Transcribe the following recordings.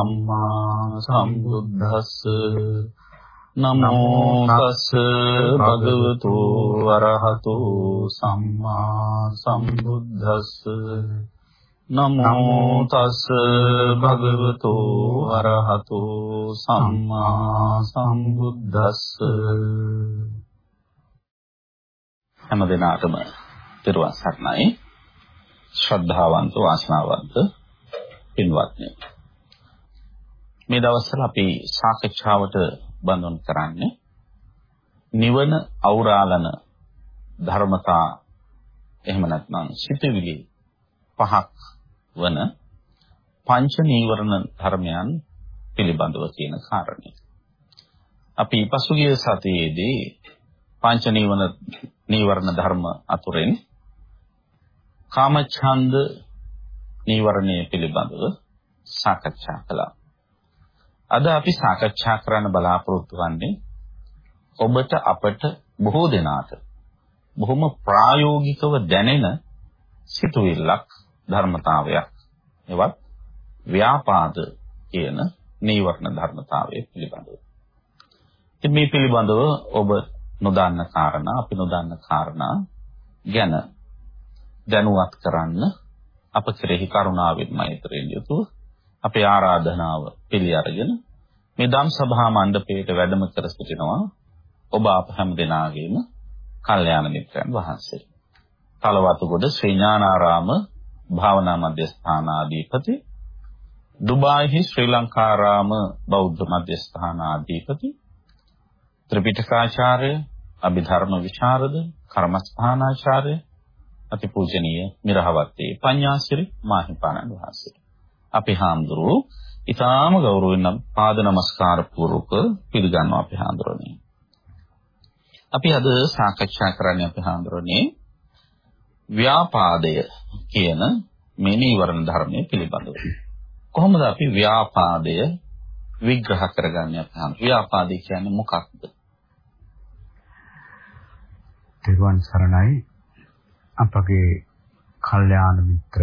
සම්මා සම්බුද්දස්ස නමෝ තස්ස භගවතු වරහතු සම්මා සම්බුද්දස්ස නමෝ තස්ස භගවතු වරහතු සම්මා සම්බුද්දස්ස හැම දිනාටම පෙරවන් සරණයි. ශ්‍රද්ධාවන්ත වාසනාවන්ත පින්වත්නි මේ දවස්වල අපි සාකච්ඡාවට බඳුන් කරන්නේ නිවන අවරාලන ධර්මතා එහෙම නැත්නම් සිතවිලි පහක් වන පංච නීවරණ ධර්මයන් පිළිබඳව කියන කාරණේ. අපි පසුගිය සතියේදී පංච නීවරණ නීවරණ ධර්ම අතුරෙන් කාමච්ඡන්ද නීවරණය පිළිබඳව සාකච්ඡා කළා. අද අපි සාකච්ඡා කරන්න බලාපොරොත්තු වෙන්නේ ඔබට අපට බොහෝ දෙනාට බොහොම ප්‍රායෝගිකව දැනෙන සිතුවිල්ලක් ධර්මතාවයක් එවත් ව්‍යාපාද කියන නීවරණ ධර්මතාවය පිළිබඳව. ඉතින් මේ පිළිබඳව ඔබ නොදන්න කාරණා අපි නොදන්න කාරණා ගැන දැනුවත් කරන්න අප කෙරෙහි කරුණාවෙන් මෛත්‍රියෙන් යුතුව අපේ ආරාධනාව පිළි අරගෙන මේ ධම් සභා මණ්ඩපයේට වැඩම කර සිටිනවා ඔබ අප හැම දෙනාගේම කල්යාණ මිත්‍රයන් වහන්සේ. තලවතුගොඩ ශ්‍රී ඥානාරාම භාවනා මධ්‍යස්ථානාධිපති දුබායිහි ශ්‍රී ලංකාරාම බෞද්ධ මධ්‍යස්ථානාධිපති ත්‍රිපිටකාචාර්ය අභිධර්ම විශාරද කර්මස්ථානාචාර්ය අතිපූජනීය මිරහවත්තේ පඤ්ඤාසිරි මාහිපාණන් වහන්සේ. අපි හාමුදුරුවෝ ඊටාම ගෞරවයෙන් පාද නමස්කාර පූර්වක පිළිගන්නවා අපි හාමුදුරනේ. අපි අද සාකච්ඡා කරන්නේ අපි හාමුදුරනේ ව්‍යාපාදය කියන මේ නීවරණ ධර්මයේ පිළිබඳව. කොහොමද අපි ව්‍යාපාදය විග්‍රහ කරගන්නේ අපි හාමුදුරුවෝ? ව්‍යාපාදය කියන්නේ මොකක්ද? තෙරුවන් සරණයි අපගේ කල්යාණ මිත්‍ර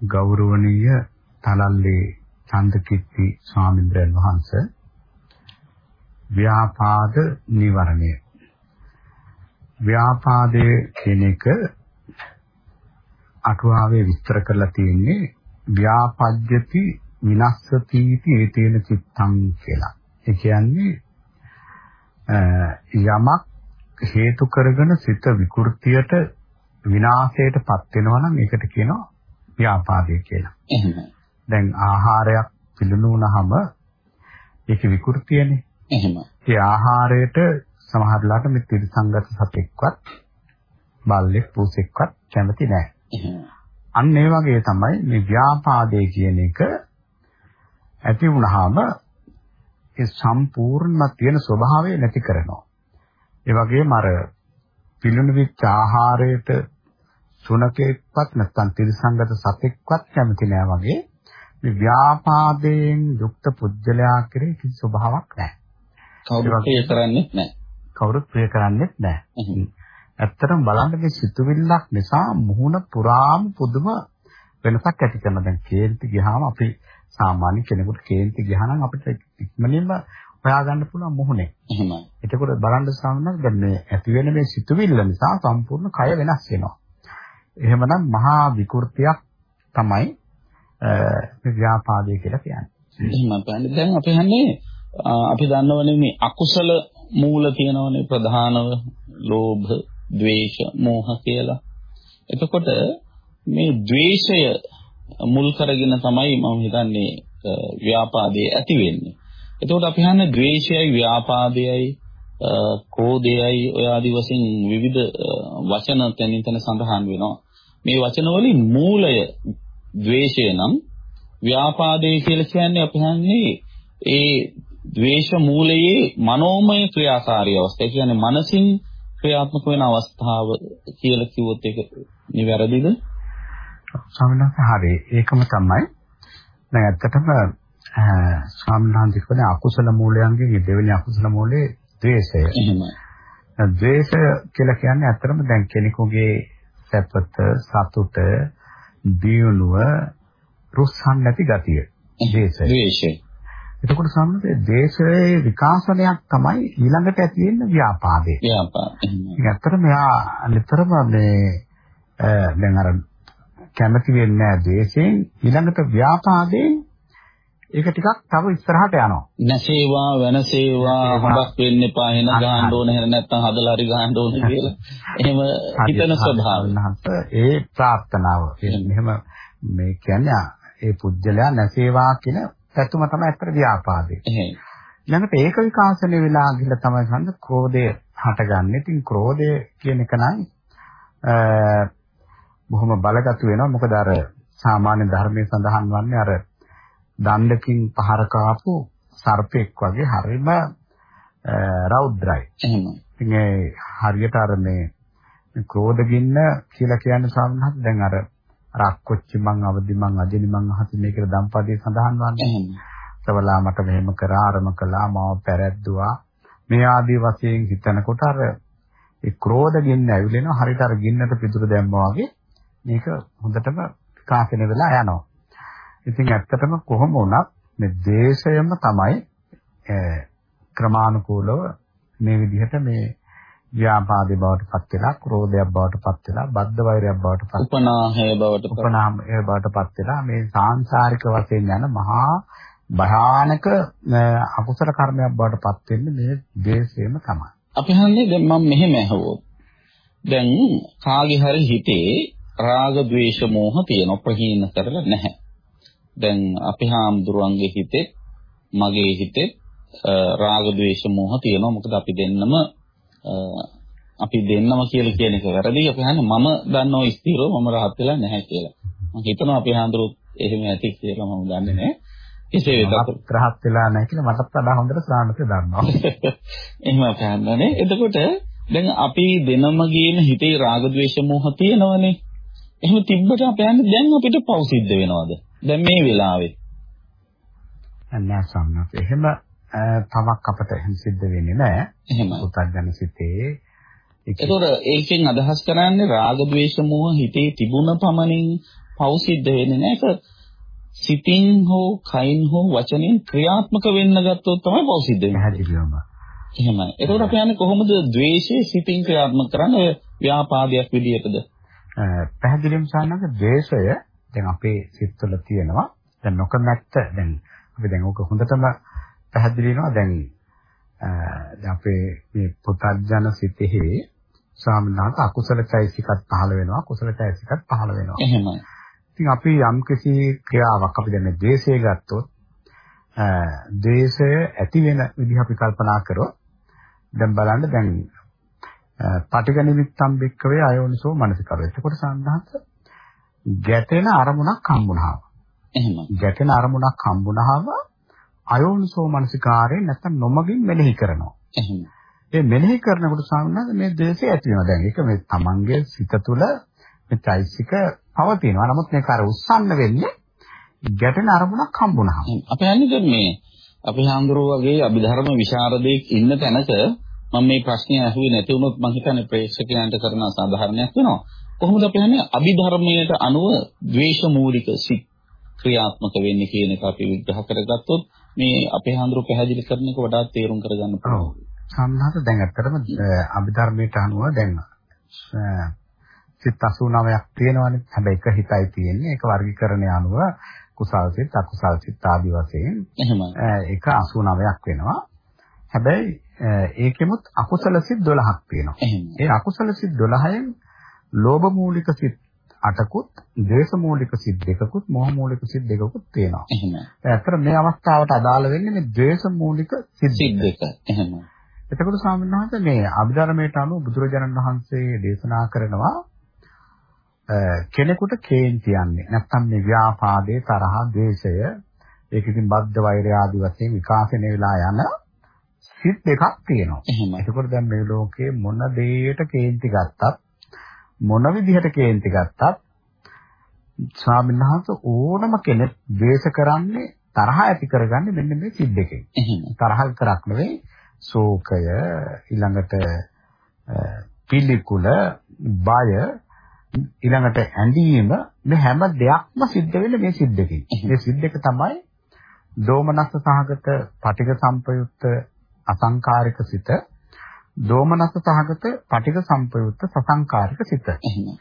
ගෞරවනීය තලල්ලේ චන්දකිත්ති ස්වාමීන් වහන්සේ ව්‍යාපාද නිවරණය ව්‍යාපාදයේ කියන එක අටුවාවේ විස්තර කරලා තියෙන්නේ ව්‍යාපජ්‍යති විනස්සතිති ඒතේන චිත්තං කියලා. ඒ කියන්නේ යමක් හේතු කරගෙන සිත විකෘතියට විනාශයටපත් වෙනවා නම් ඒකට කියනවා ව්‍යාපාදය කියලා. එහෙමයි. දැන් ආහාරයක් පිළිනුනහම ඒක විකෘතියනේ. එහෙමයි. ඒ ආහාරයට සමහරලාට මේ ත්‍රිසංගත සතෙක්වත් බල්ලෙක් පූසෙක්වත් කැමති නැහැ. අන්න ඒ වගේ තමයි මේ ව්‍යාපාදේ කියන එක ඇති වුනහම ඒ සම්පූර්ණ තියෙන ස්වභාවය නැති කරනවා. ඒ වගේම අර පිළිණු වෙච්ච ආහාරයට සුනකෙක්වත් නැත්නම් තිරසංගත සතෙක්වත් කැමති නෑ වගේ මේ ව්‍යාපාදයෙන් යුක්ත පුජ්‍යලයා කෙරේ කිසි ස්වභාවයක් නැහැ. කවුරුත් ප්‍රිය කරන්නේ නැහැ. කවුරුත් ප්‍රිය කරන්නේ නැහැ. ඇත්තටම බලන්න මේ සිතුවිල්ලක් නිසා මුහුණ පුරාම පුදුම වෙනසක් ඇති කරන දැන් කේන්ති ගියාම අපි සාමාන්‍ය කෙනෙකුට කේන්ති ගියා නම් අපිට ඉක්මනින්ම හොයාගන්න පුළුවන් මුහුණේ. එහෙමයි. එතකොට බලන්න සාමාන්‍යයෙන් දැන් මේ ඇති වෙන මේ සිතුවිල්ල නිසා සම්පූර්ණ කය වෙනස් වෙනවා. එහෙමනම් මහා විකෘතියක් තමයි මේ ව්‍යාපාදය කියලා කියන්නේ. එහෙමයි. දැන් අපි හන්නේ අපි දන්නවනේ මේ අකුසල මූල තියෙනවනේ ප්‍රධානව ලෝභ, ද්වේෂ, මෝහ කියලා. එතකොට මේ ද්වේෂය මුල් කරගෙන තමයි මම හිතන්නේ ව්‍යාපාදයේ ඇති වෙන්නේ. එතකොට අපි හන්නේ ද්වේෂයයි ව්‍යාපාදයයි ක්‍රෝධයයි ඔය ආදි වශයෙන් විවිධ වචන තැනින් තැන සඳහන් වෙනවා. මේ වචන වලින් මූලය ද්වේෂය නම් ව්‍යාපාදේ කියලා කියන්නේ අපි හන්නේ ඒ ද්වේෂ මූලයේ මනෝමය ක්‍රියාකාරී අවස්ථය. ඒ කියන්නේ මනසින් ක්‍රියාත්මක වෙන අවස්ථාව කියලා කිව්වොත් ඒක නිවැරදිද? ස්වාමීන් වහන්සේ හරි. ඒකම තමයි. දැන් ඇත්තටම ස්වාමීන් වහන්සේ කියන්නේ අකුසල මූලයන්ගේ දෙවෙනි අකුසල මූලයේ ද්වේෂය. එහෙමයි. ද්වේෂය කියලා කියන්නේ ඇත්තටම දැන් කෙනෙකුගේ සැපත, සතුට, දියුණුව රුස්සන් නැති ගතිය. දේශය. ද්වේෂය. එතකොට සම්මතයේ දේශයේ විකාශනයක් තමයි ඊළඟට ඇති වෙන ව්‍යාපාදේ. ව්‍යාපාද. ඉතින් ඇත්තට මෙයා නිතරම මේ දැන් අර කැමති වෙන්නේ නැහැ දේශයෙන් ඊළඟට ව්‍යාපාදයෙන් ඒක ටිකක් තව ඉස්සරහට යනවා. නැසේවා වෙනසේවා හොඳක් වෙන්න එපා එන ගහන්න ඕන එහෙම නැත්නම් හදලා හරි ගහන්න ඕන කියලා. එහෙම හිතන ස්වභාවය. ඒ ප්‍රාර්ථනාව. එහෙම මේ කියන්නේ ඒ පුජ්‍යලයා නැසේවා කියන පැතුම තමයි ඇත්තට ව්‍යාපාදේ. ඊළඟට ඒක විකාශනය වෙලා ගිහලා තමයි සම්ද ක්‍රෝධය හටගන්නේ. ඉතින් ක්‍රෝධය කියන එක නම් බොහොම බලගතු වෙනවා. මොකද අර සාමාන්‍ය ධර්මයේ සඳහන් වන්නේ අර දණ්ඩකින් පහර කාපු සර්පෙක් වගේ හරිම රෞද්‍රයි. එහෙම. ඉතින් ඒ හරියට අර මේ ක්‍රෝධ ගින්න කියලා කියන්නේ සාමාන්‍යයෙන් දැන් අර අක්කොච්චි මං අවදි මං අජිනි මං අහති මේ කියලා දම්පදේ සඳහන් වන්නේ. සවලා මට මෙහෙම කරා අරම කළා මාව පැරැද්දුවා. මේ ආදී වශයෙන් හිතනකොට අර ඒ ක්‍රෝධ ගින්න ඇවිලෙනවා හරියට අර ගින්නට පිටුර දැම්මා වගේ මේක හොඳටම විකාශනය වෙලා යනවා. ඉතින් ඇත්තටම කොහොම වුණත් මේ දේශයම තමයි ක්‍රමානුකූලව මේ විදිහට මේ ව්‍යාපාදේ බවට පත් වෙලා ක්‍රෝධයක් බවට පත් වෙලා බද්ධ වෛරයක් බවට පත් උපනාහය බවට උපනාහය බවට පත් වෙලා මේ සාංශාරික වශයෙන් යන මහා භයානක අකුසල කර්මයක් බවට පත් වෙන්නේ මේ දේශයම තමයි. අපි හන්නේ දැන් මම මෙහෙම අහුවොත් දැන් කාගේ හරි හිතේ රාග ద్వේෂ මෝහ තියෙන ප්‍රහීන කරලා නැහැ. දැන් අපේ හාමුදුරුවන්ගේ හිතේ මගේ හිතේ රාග ద్వේෂ මෝහ තියෙනවා. මොකද අපි දෙන්නම අපි දෙන්නම කියලා කියන එක වැරදි. අපි හන්නේ මම දන්නෝ ස්ථිරව මම rahat වෙලා නැහැ කියලා. මම හිතනවා අපි හාමුදුරුවෝ එහෙම ඇති කියලා මම දන්නේ නැහැ. එසේ වෙතත් rahat වෙලා නැහැ කියලා මටත් වඩා හොඳට සානක දන්නවා. එහෙම අපි හන්නේ. එතකොට දැන් අපි දෙනම ගේන හිතේ රාග ద్వේෂ මෝහ තියෙනවනේ. එහෙම තිබ්බට අපයන් දැන් අපිට පෞසිද්ධ වෙනවද? දැන් මේ වෙලාවේ නෑ සම්මත. එහෙම තමක් අපට එහෙම සිද්ධ වෙන්නේ නෑ. එහෙමයි. උත්තරජන සිතේ ඒතකොට ඒකෙන් අදහස් කරන්නේ රාග ద్వේෂ මෝහ හිතේ තිබුණ පමණින් පව් සිද්ධ වෙන්නේ නෑ. ඒක සිතින් හෝ කයින් හෝ වචනෙන් ක්‍රියාත්මක වෙන්න ගත්තොත් තමයි පව් සිද්ධ වෙන්නේ. පැහැදිලිවම. එහෙමයි. ඒතකොට අපි යන්නේ කොහොමද ද්වේෂය සිතින් ක්‍රියාත්මක කරන්නේ ව්‍යාපාදයක් විදිහටද? පැහැදිලිවම සානක ද්වේෂය දැන් අපේ සිත්වල තියෙනවා. දැන් නොකමැත්ත දැන් අපි දැන් ඕක හොඳටම පැහැදිලි වෙනවා. දැන් දැන් අපේ මේ පුතත්ජන සිතෙහි සාමනාත අකුසල චෛසිකත් පහළ වෙනවා. කුසල චෛසිකත් පහළ වෙනවා. එහෙමයි. ඉතින් අපි යම්කිසි ක්‍රියාවක් අපි දැන් ද්වේෂය ගත්තොත් ද්වේෂය ඇති වෙන විදිහ අපි කල්පනා කරොත් දැන් බලන්න දැන් පටිඝ නිමිත්තම් බික්කවේ අයෝනිසෝ මනසිකරෝ. එතකොට සම්හත ගැටෙන අරමුණක් හම්බුනහම. එහෙම. ගැටෙන අරමුණක් හම්බුනහම අයෝනිසෝ මනසිකාරයෙන් නැත්තම් නොමගින් මෙනෙහි කරනවා. එහෙම. ඒ මෙනෙහි කරනකොට සාමාන්‍යයෙන් මේ ද්වේෂය ඇති වෙනවා. දැන් ඒක මේ තමන්ගේ සිත තුළ මේ චෛසික පවතිනවා. නමුත් මේක අර උස්සන්න වෙන්නේ ගැටෙන අරමුණක් හම්බුනහම. අපි හන්නේ මේ අපි හාමුදුරුවෝ වගේ අභිධර්ම විශාරදෙක් ඉන්න තැනක මම මේ ප්‍රශ්නේ අහුවේ නැති වුණොත් මම හිතන්නේ ප්‍රේක්ෂකයන්ට කරන සාධාරණයක් වෙනවා. කොහොමද අපි හන්නේ අභිධර්මයට අනුව ද්වේෂ මූලික සිත් ක්‍රියාත්මක වෙන්නේ කියන එක අපි විග්‍රහ කරගත්තොත් මේ අපේ හඳුරු පැහැදිලි කරන එක වඩා තේරුම් කරගන්න පුළුවන්. සම්හත දැන් ඇත්තටම අභිධර්මයට අනුව දැන් සිත් 89ක් තියෙනවානේ. හැබැයි එක හිතයි තියෙන්නේ. ඒක වර්ගීකරණය අනුව කුසල් සිත්, අකුසල් සිත් ආදී වශයෙන්. එහෙමයි. ඒක 89ක් වෙනවා. හැබැයි ඒකෙමුත් අකුසල සිත් 12ක් තියෙනවා. ඒ අකුසල සිත් 12න් ලෝභ මූලික සිත් 8කුත්, ද්වේෂ මූලික සිත් 2කුත්, මෝහ මූලික සිත් 2කුත් තියෙනවා. එහෙමයි. ඇත්තට මේ අවස්ථාවට අදාළ වෙන්නේ මේ ද්වේෂ මූලික සිත් දෙක. එහෙමයි. එතකොට ස්වාමීන් වහන්සේ මේ අභිධර්මයට අනුව බුදුරජාණන් වහන්සේ දේශනා කරනවා කෙනෙකුට කේන්ති යන්නේ නැත්නම් මේ ව්‍යාපාදේ තරහ ද්වේෂය ඒක ඉතින් බද්ධ වෛරය ආදී වශයෙන් විකාශනය වෙලා යන සිත් දෙකක් තියෙනවා. එහෙමයි. ඒකෝට දැන් මේ ලෝකේ මොන දෙයකට කේන්ති ගත්තත් මොන විදිහට කේන්ති ගත්තත් ස්වාමීන් වහන්සේ ඕනම කෙනෙක් ද්වේෂ කරන්නේ තරහ ඇති කරගන්නේ මෙන්න මේ සිත් දෙකෙන්. තරහ කරක් නෙවෙයි ශෝකය ඊළඟට පිළිකුල බය ඊළඟට ඇඳීම මේ හැම දෙයක්ම සිද්ධ වෙන්නේ මේ සිද්දකේ. මේ සිද්දක තමයි දෝමනස්ස සහගත පටික සම්පයුක්ත අසංකාරික සිත දෝමනස්ස සහගත පටික සම්පයුක්ත සසංකාරික සිත. එහෙනම්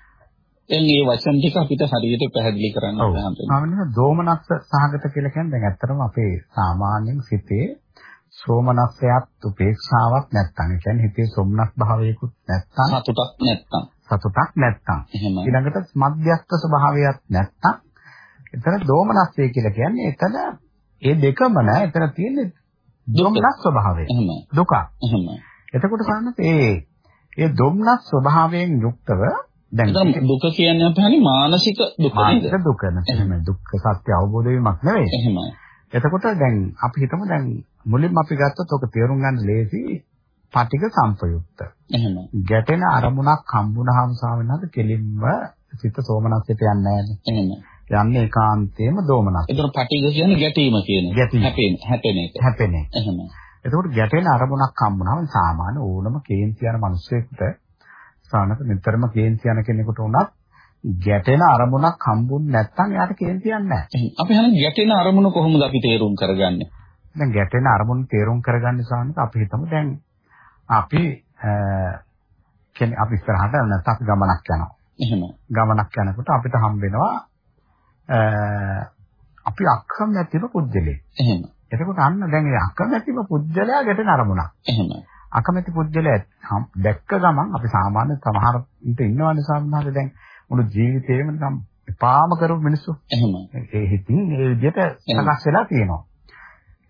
දැන් මේ වචන ටික අපිට හරියට පැහැදිලි කරන්න ඕන. දෝමනස්ස සහගත කියලා කියන්නේ දැන් ඇත්තටම අපේ සාමාන්‍යයෙන් සිතේ සෝමනස්සයත් උපේක්ෂාවක් නැත්තම්. ඒ කියන්නේ හිතේ සොම්නස් භාවයකුත් නැත්තම්. සතුටක් නැත්තම්. සතුටක් නැත්තම්. ඊළඟට මධ්‍යස්ථ ස්වභාවයක් නැත්තම්. එතන දෝමනස්සය කියලා කියන්නේ එතන ඒ දෙකම නෑ. එතන තියෙන්නේ දෝමනස් ස්වභාවය. දුක එතකොට සාන්නත් ඒ ඒ දොම්නස් ස්වභාවයෙන් යුක්තව දැන් දුක කියන්නේ අපහනේ මානසික දුක නේද? මානසික දුක නෙමෙයි. දුක්ඛ සත්‍ය අවබෝධ වීමක් නෙවෙයි. එහෙමයි. එතකොට දැන් අපි හිතමු දැන් මුලින්ම අපි ගත්තොත් ඔක තේරුම් ගන්න ලේසි පටික සංපයුක්ත. එහෙමයි. ගැටෙන අරමුණක් හම්බුනහම සාවෙනහද කෙලින්ම සිත සෝමනස්සයට යන්නේ නැහැ. එහෙමයි. යන්නේ ඒකාන්තයෙන්ම දෝමනස්. ඒතර පටික කියන්නේ ගැටීම කියන එක. හැපෙන හැපෙන එක. හැපෙන. එහෙමයි. එතකොට ගැටෙන අරමුණක් හම්බුනහම සාමාන්‍ය ඕනම කේන්ති යන මිනිස්සෙකුට සානක නිතරම කේන්ති යන කෙනෙකුට උනත් ගැටෙන අරමුණක් හම්බුනේ නැත්නම් එයාට කේන්ති යන්නේ නැහැ. අපි හන ගැටෙන අරමුණ කොහොමද අපි තේරුම් කරගන්නේ? දැන් ගැටෙන අරමුණ තේරුම් කරගන්න සානක අපි හිතමු දැන් අපි කියන්නේ අපි ඉස්සරහට නැත්නම් අපි ගමනක් යනවා. එහෙම. ගමනක් යනකොට අපිට හම්බ වෙනවා අපි අකමැතිව පුද්ගලෙක්. එහෙම. එතකොට අන්න දැන් ඒ අකමැතිව පුද්ගලයා ගැටෙන අරමුණක්. එහෙම. අකමැති පුද්ගලයා දැක්ක ගමන් අපි සාමාන්‍ය සමහර ඉන්න ඉන්නවනේ සාමාන්‍යයෙන් දැන් මුළු ජීවිතේම නිකම් එපාම කරපු මිනිස්සු. එහෙම. ඒ හිතින් ඒ විදිහට සකස් වෙලා තියෙනවා.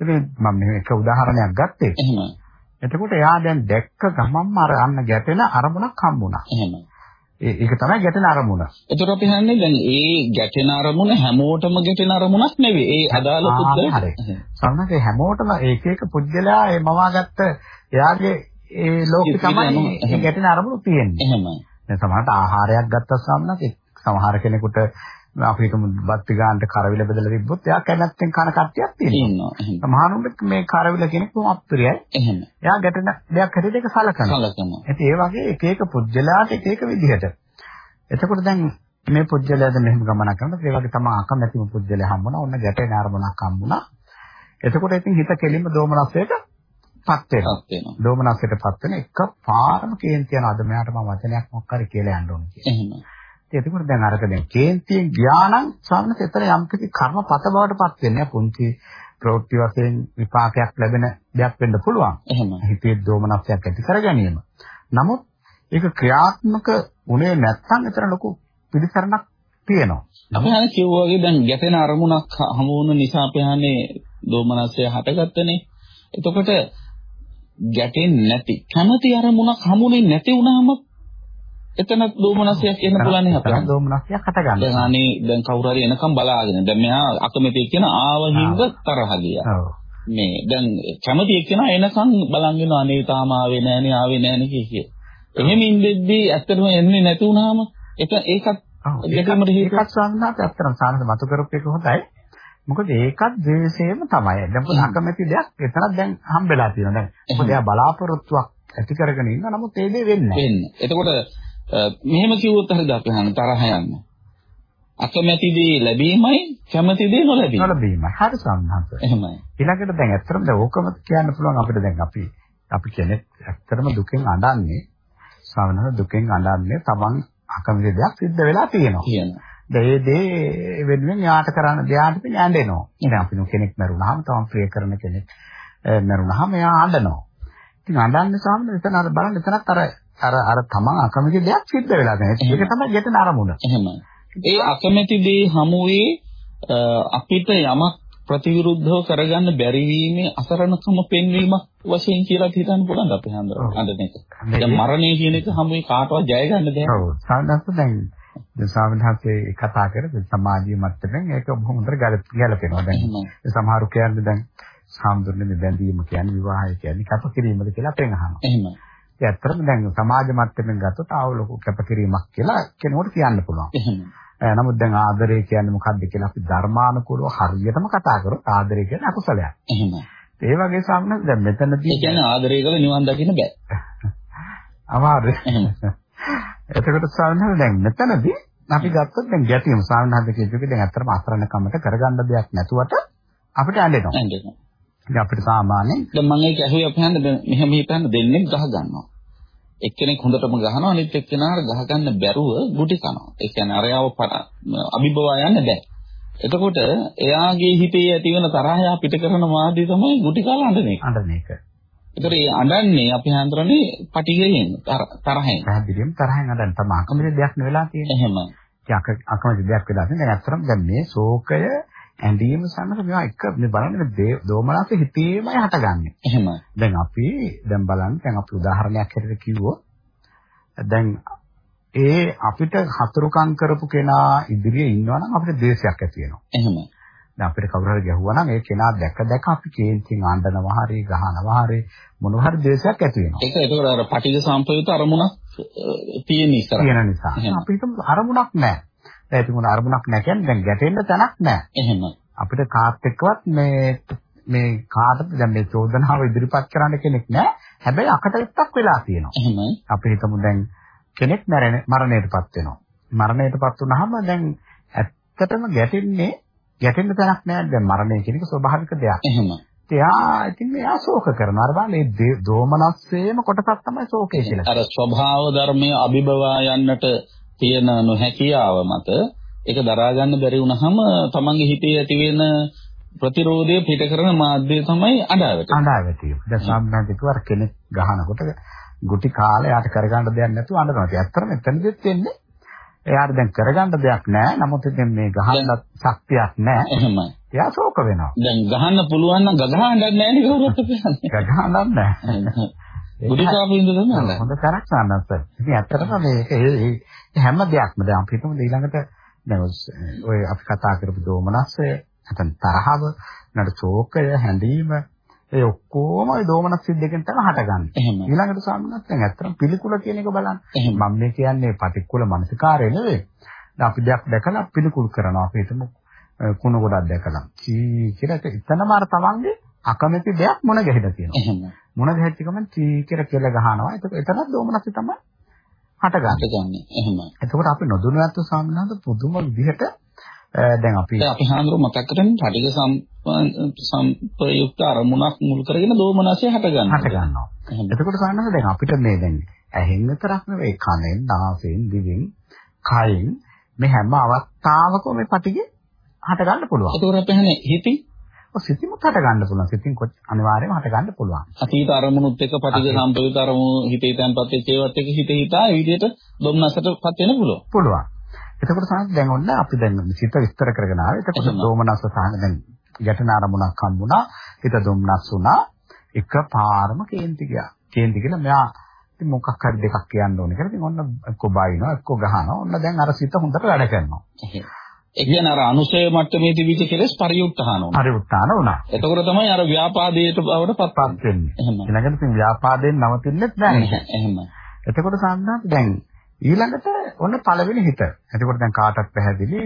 ඉතින් මම මේ එක උදාහරණයක් ගත්තේ. එහෙම. එතකොට එයා දැන් දැක්ක ගමන්ම අර අන්න ගැටෙන අරමුණක් හම්බුණා. එහෙම. ඒක තමයි ගැටෙන අරමුණ. එතකොට අපි හන්නේ දැන් ඒ ගැටෙන අරමුණ හැමෝටම ගැටෙන අරමුණක් නෙවෙයි. ඒ අදාළ පුද්ගලයා. හරි. සමහරවිට හැමෝටම ඒක එක පුද්ගලයා ඒ මවාගත්ත එයාගේ ඒ ලෝකෙ තමයි ඒ ගැටෙන අරමුණු තියෙන්නේ. එහෙමයි. දැන් සමහරට ආහාරයක් ගත්තා සම්මත සමහර කෙනෙකුට අපි හිතමු බත් ගන්නට කරවිල බෙදලා තිබ්බොත් එයා කැමැත්තෙන් කන කට්ටියක් තියෙනවා. සමහරුන්ට මේ කරවිල කෙනෙක් කොහොම අප්‍රියයි. එහෙම. එයා ගැටෙන දෙයක් හැටියට ඒක සලකනවා. සලකනවා. ඒ වගේ එක එක පුජ්‍යලාට එක එක විදිහට. එතකොට දැන් මේ පුජ්‍යලයාද මෙහෙම ගමනක් කරනකොට ඒ වගේ තමයි අකමැතිම පුජ්‍යලයා හම්බුණා. ඔන්න ගැටෙන අරමුණක් හම්බුණා. එතකොට ඉතින් හිත කෙලින්ම දෝමනස්සයට පත් වෙනවා. දෝමනස්සයටපත් වෙන එක පාරම කේන්ති යන අද මෙයාට මම වචනයක් මොකක් හරි කියලා යන්න ඕනේ. එහෙම. එතකොට දැන් අරක දැන් කේන්තියෙන් ගියානම් ස්වාමීන් එතන යම් කිසි කර්මපත බවටපත් වෙන්නේ පුංචි ප්‍රවෘත්ති වශයෙන් විපාකයක් ලැබෙන දෙයක් වෙන්න පුළුවන්. එහෙම. හිතේ දෝමනස්සයක් ඇති කර ගැනීම. නමුත් ඒක ක්‍රියාත්මක උනේ නැත්නම් එතන ලොකු පිළිසරණක් තියෙනවා. අපි හන්නේ කිව්වා වගේ දැන් ගැටෙන අරමුණක් හමු වුණ නිසා අපි හන්නේ දෝමනස්සය හටගත්තනේ. එතකොට ගැටෙන්නේ නැති කැමැති අරමුණක් හමුනේ නැති වුණාම එතන දෝමනසයක් එන්න පුළුවන් නේ අපිට. දෝමනසයක් හට ගන්න. දැන් අනේ දැන් කවුරු හරි එනකම් බලාගෙන. දැන් මෙහා අකමැති කියන ආවින්ද තරහ ගියා. මේ දැන් කැමති එක්කෙනා එනකම් බලන් ඉන්නවා අනේ තාම ආවේ නෑනේ ආවේ නෑනේ කිය කිය. එහෙම ඉඳෙද්දී ඇත්තටම එන්නේ නැති වුණාම ඒක ඒකත් දෙකම ඒකත් ස්වාමීනාත් ඇත්තටම සානස මතු කරපු එක හොඳයි. මොකද ඒකත් ද්වේෂයම තමයි. දැන් පොත අකමැති දෙයක් එතනක් දැන් හම්බෙලා තියෙනවා. දැන් මොකද එයා බලාපොරොත්තුවක් ඇති කරගෙන ඉන්න නමුත් ඒ දේ වෙන්නේ නැහැ. එතකොට මෙහෙම කිව්වොත් හරිද අපි අහන තරහ යන්න. අකමැති දේ ලැබීමයි කැමති දේ නොලැබීම. නොලැබීමයි. හරි සම්හස. එහෙමයි. ඊළඟට දැන් ඇත්තටම දැන් ඕකම කියන්න පුළුවන් අපිට දැන් අපි අපි කෙනෙක් ඇත්තටම දුකෙන් අඬන්නේ සාමාන්‍ය දුකෙන් අඬන්නේ තමන් අකමැති දෙයක් සිද්ධ වෙලා තියෙනවා. කියනවා. ඒ දේ වෙනුවෙන් යාට කරන්න දෙයාට පිට ඇඬෙනවා. ඉතින් අපි කෙනෙක් මරුණාම තමන් ප්‍රිය කරන කෙනෙක් මරුණාම එයා අඬනවා. ඉතින් අඬන්නේ සාමාන්‍ය එතන අර බලන්න එතනත් අර අර අර තමන් අකමැති දෙයක් සිද්ධ වෙලා නැහැ. ඒක තමයි ගැටෙන අරමුණ. එහෙමයි. ඒ අකමැති දේ හමුවේ අපිට යමක් ප්‍රතිවිරුද්ධව කරගන්න බැරි වීමේ අසරණකම පෙන්වීමක් වශයෙන් කියලා හිතන්න පුළුවන් අපි හන්දර අඬන එක. දැන් මරණය කියන එක හමුවේ කාටවත් ජය ගන්න දෙයක්. ඔව්. සාමාන්‍යයෙන් දැන් සාමාන්‍යයෙන් කතා කරේ සමාජීය මට්ටමින් ඒක බොහොම හොඳට ගැලපෙනවා. දැන් සමහරු කියන්නේ දැන් සාම්දුරනේ බැඳීම කියන්නේ විවාහය කියන්නේ කැපකිරීමද කියලා අපෙන් අහනවා. එහෙමයි. ඒ ඇත්තටම දැන් සමාජ මට්ටමින් ගත්තොත් ආව ලොකු කැපකිරීමක් කියලා කෙනෙකුට කියන්න පුළුවන්. එහෙමයි. නමුත් දැන් ආදරය කියන්නේ මොකක්ද කියලා අපි ධර්මානුකූලව හරියටම කතා කරොත් ආදරය කියන්නේ අකුසලයක්. එහෙමයි. ඒ වගේ සාමන දැන් මෙතනදී ඒ කියන්නේ ආදරය කළ නිවන් දකින්න බෑ. අමාරුයි. එතකොට සාමාන්‍යයෙන් දැන් මෙතනදී අපි ගත්තොත් දැන් ගැටීම සාමාන්‍යයෙන් කියපුවක දැන් ඇත්තටම අසරණ කමට කරගන්න දෙයක් නැතුවට අපිට ඇඬෙනවා. ඇඬෙනවා. ඉතින් අපිට සාමාන්‍යයෙන් දැන් මම ඒක ඇහුවේ අපි හඳ මෙහෙම හිතන්න දෙන්නේ ගහ ගන්නවා. එක්කෙනෙක් හොඳටම ගහනවා අනිත් එක්කෙනාට ගහ ගන්න බැරුව ගුටි කනවා. ඒ කියන්නේ අරයාව අභිබවා යන්න බෑ. එතකොට එයාගේ හිතේ ඇතිවන තරහය පිට කරන මාධ්‍ය තමයි ගුටි කාලා අඬන එක. අඬන එක. ඒතර ඒ අඬන්නේ අපි හඳුරන්නේ පටිඝයෙන් තරහෙන්. පැහැදිලිවම තරහෙන් අඬන තමයි අකමැති දෙයක් නෙවෙලා තියෙන්නේ. එහෙම. ඉතින් අකමැති දෙයක් වෙලා තියෙනවා. දැන් අත්‍තරම් දැන් මේ ශෝකය ඇඳීම සමග මේවා එක මේ බලන්න මේ දෝමනස හිතේමයි හටගන්නේ. එහෙම. දැන් අපි දැන් බලන්න දැන් අපි උදාහරණයක් හැටියට කිව්වොත් දැන් ඒ අපිට හතුරුකම් කරපු කෙනා ඉදිරියේ ඉන්නවා නම් අපිට ද්වේෂයක් ඇති වෙනවා. එහෙම. දැන් අපිට කවුරු හරි ගැහුවා නම් ඒ කෙනා දැක දැක අපි කේන්තින් ආණ්ඩනවා හරි ගහනවා හරි මොනවා හරි ද්වේෂයක් ඇති වෙනවා. ඒක ඒකෝර අර පටිඝ සම්පයුත අරමුණක් තියෙන ඉස්සරහ. තියෙන නිසා. අපි හිතමු අරමුණක් නැහැ. දැන් ඉතින් මොන අරමුණක් නැහැ කියන්නේ දැන් ගැටෙන්න තැනක් නැහැ. එහෙම. අපිට කාත් එක්කවත් මේ මේ කාටද දැන් මේ චෝදනාව ඉදිරිපත් කරන්න කෙනෙක් නැහැ. හැබැයි අකටෙත්තක් වෙලා තියෙනවා. එහෙමයි. අපි හිතමු දැන් කෙනෙක් මැරෙන මරණයටපත් වෙනවා. මරණයටපත් වුනහම දැන් ඇත්තටම ගැටෙන්නේ ගැටෙන්න තැනක් නැහැ. දැන් මරණය කියන එක ස්වභාවික දෙයක්. එහෙම. එයා ඉතින් එයා ශෝක කරනවා. අර බලන්න මේ දෝමනස්සේම කොටසක් තමයි ශෝකය කියලා. අර ස්වභාව ධර්මයේ අභිබවා යන්නට තියෙන නොහැකියාව මත ඒක දරා ගන්න බැරි වුණාම තමන්ගේ හිතේ ඇති වෙන ප්‍රතිරෝධය පිට කරන මාධ්‍යය තමයි අඬාවැටීම. අඬාවැටීම. දැන් සාමාන්‍යයෙන් කිව්වර කෙනෙක් ගහනකොට ගුටි කාලේ යාට කරගන්න දෙයක් නැතුව අඬනවා. ඒ ඇත්තටම එතනදිත් වෙන්නේ එයාට දැන් කරගන්න දෙයක් නැහැ. නමුත් ඉතින් මේ ගහන්න ශක්තියක් නැහැ. එහෙමයි. එයා ශෝක වෙනවා. දැන් ගහන්න පුළුවන් නම් ගගහ අඬන්නේ නැහැ නේ කවුරුත් අපේ. ගහන්න නැහැ. ඉඳ තමයි. හොඳ තරක් සාන්නත්. ඉතින් ඇත්තටම මේක හැම දෙයක්ම දැන් අපි හිතමු ඊළඟට දැන් ඔය අපි කතා කරපු දෝමනස්සය නැත්නම් තරහව නැත්නම් ශෝකය හැඬීම ඒ ඔක්කොම ওই දෝමනස් සිද්දකින් තමයි හටගන්නේ. ඊළඟට සාමනත් දැන් ඇත්තටම පිළිකුල කියන එක බලන්න. මම මේ කියන්නේ පටික්කුල මනසිකාරය නෙවෙයි. අපි දෙයක් දැකලා පිළිකුල් කරනවා. අපි හිතමු කුණ ගොඩක් දැකලා. චී කියලා එතනම අර තමන්ගේ අකමැති දෙයක් මොන ගැහිලා තියෙනවා. මොන ගැහිච්ච ගමන් චී කියලා කියලා ගහනවා. ඒක එතනත් දෝමනස් තමයි හටගන්නේ. එහෙමයි. එතකොට අපි නොදුනවත් සාමනාද පුදුම විදිහට දැන් අපි අපි හාමුදුරු මතක් කරන්නේ පටික සම්ප්‍රයුක්ත අරමුණක් මුල් කරගෙන දෝමනසය හට ගන්නවා. හට ගන්නවා. එතකොට සාමාන්‍යයෙන් දැන් අපිට මේ දැන් ඇහෙන් විතරක් නෙවෙයි කනෙන්, නාසයෙන්, දිවෙන්, කයින් මේ හැම අවස්ථාවකම මේ පටිගේ හට ගන්න පුළුවන්. ඒකෝර අපි හන්නේ හිතින් ඔය සිතිමුත් හට ගන්න පුළුවන්. සිතින් කොච්ච අනිවාර්යයෙන්ම හට ගන්න පුළුවන්. අතීත අරමුණුත් එක්ක පටිඝ සම්පවිත අරමුණු හිතේ තැන්පත් වෙච්ච ඒවත් එක්ක හිත හිතා ඒ විදිහට දුම්නසටපත් වෙන්න පුළුවන්. පුළුවන්. එතකොට සාහස් දැන් ඔන්න අපි දැන් සිත විස්තර කරගෙන ආවේ. එතකොට දෝමනස්ස සාහන දැන් ගැටන අරමුණක් හම්බුණා. හිත දුම්නස් වුණා. එකපාරම කේන්ති ගියා. කේන්ති කියලා මෙයා ඉතින් මොකක් හරි දෙකක් කියන්න ඕනේ කියලා ඉතින් ඔන්න එක්ක බයිනවා එක්ක ගහනවා. ඔන්න දැන් අර සිත හොඳට වැඩ කරනවා. ඒ කියන්නේ අර අනුසය මට්ටමේ තිබිච්ච කෙලස් පරිඋත්ථාන වුණා. පරිඋත්ථාන වුණා. එතකොට තමයි අර ව්‍යාපාදයට බවට පත්පත් වෙන්නේ. එහෙම. ඊළඟට ඉතින් ව්‍යාපාදයෙන් නවතින්නෙත් නැහැ. එහෙම. එතකොට සාන්දාත් දැන් ඊළඟට ඔන්න පළවෙනි හිත. එතකොට දැන් කාටත් පැහැදිලි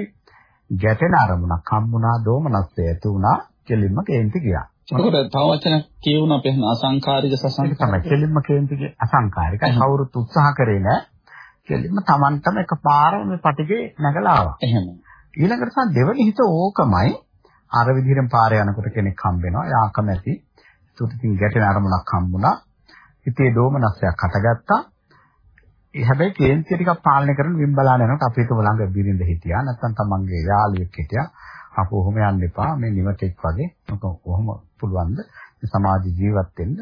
ගැටෙන අරමුණක් හම්බුණා දෝමනස්ය ඇති වුණා කෙලින්ම කේන්ති ගියා. එතකොට තව වචන කියවුණ අපේ අසංකාරික සසංක තමයි කෙලින්ම කේන්ති ගිය අසංකාරිකයි කවුරුත් උත්සාහ කරේ නෑ. කෙලින්ම Tamanටම එකපාරම මේ පටිගේ නැගලා ආවා. එහෙම. ඊළඟට තමයි දෙවෙනි හිත ඕකමයි අර විදිහෙන් පාරේ යනකොට කෙනෙක් හම්බ වෙනවා. එයා කැමැති. සුතිකින් ගැටෙන අරමුණක් හම්බුණා. හිතේ දෝමනස්යක් හටගත්තා. ඒ හැබැයි කේන්තිය ටිකක් පාලනය කරන විම් බලාන යනකොට අපිට ළඟ බිරිඳ හිටියා. නැත්නම් තමන්ගේ යාළුවෙක් හිටියා. අපෝ ඔහොම යන්න එපා. මේ නිවටෙක් වගේ. මොකද ඔහොම පුළුවන්ද? සමාජ ජීවත් වෙන්න.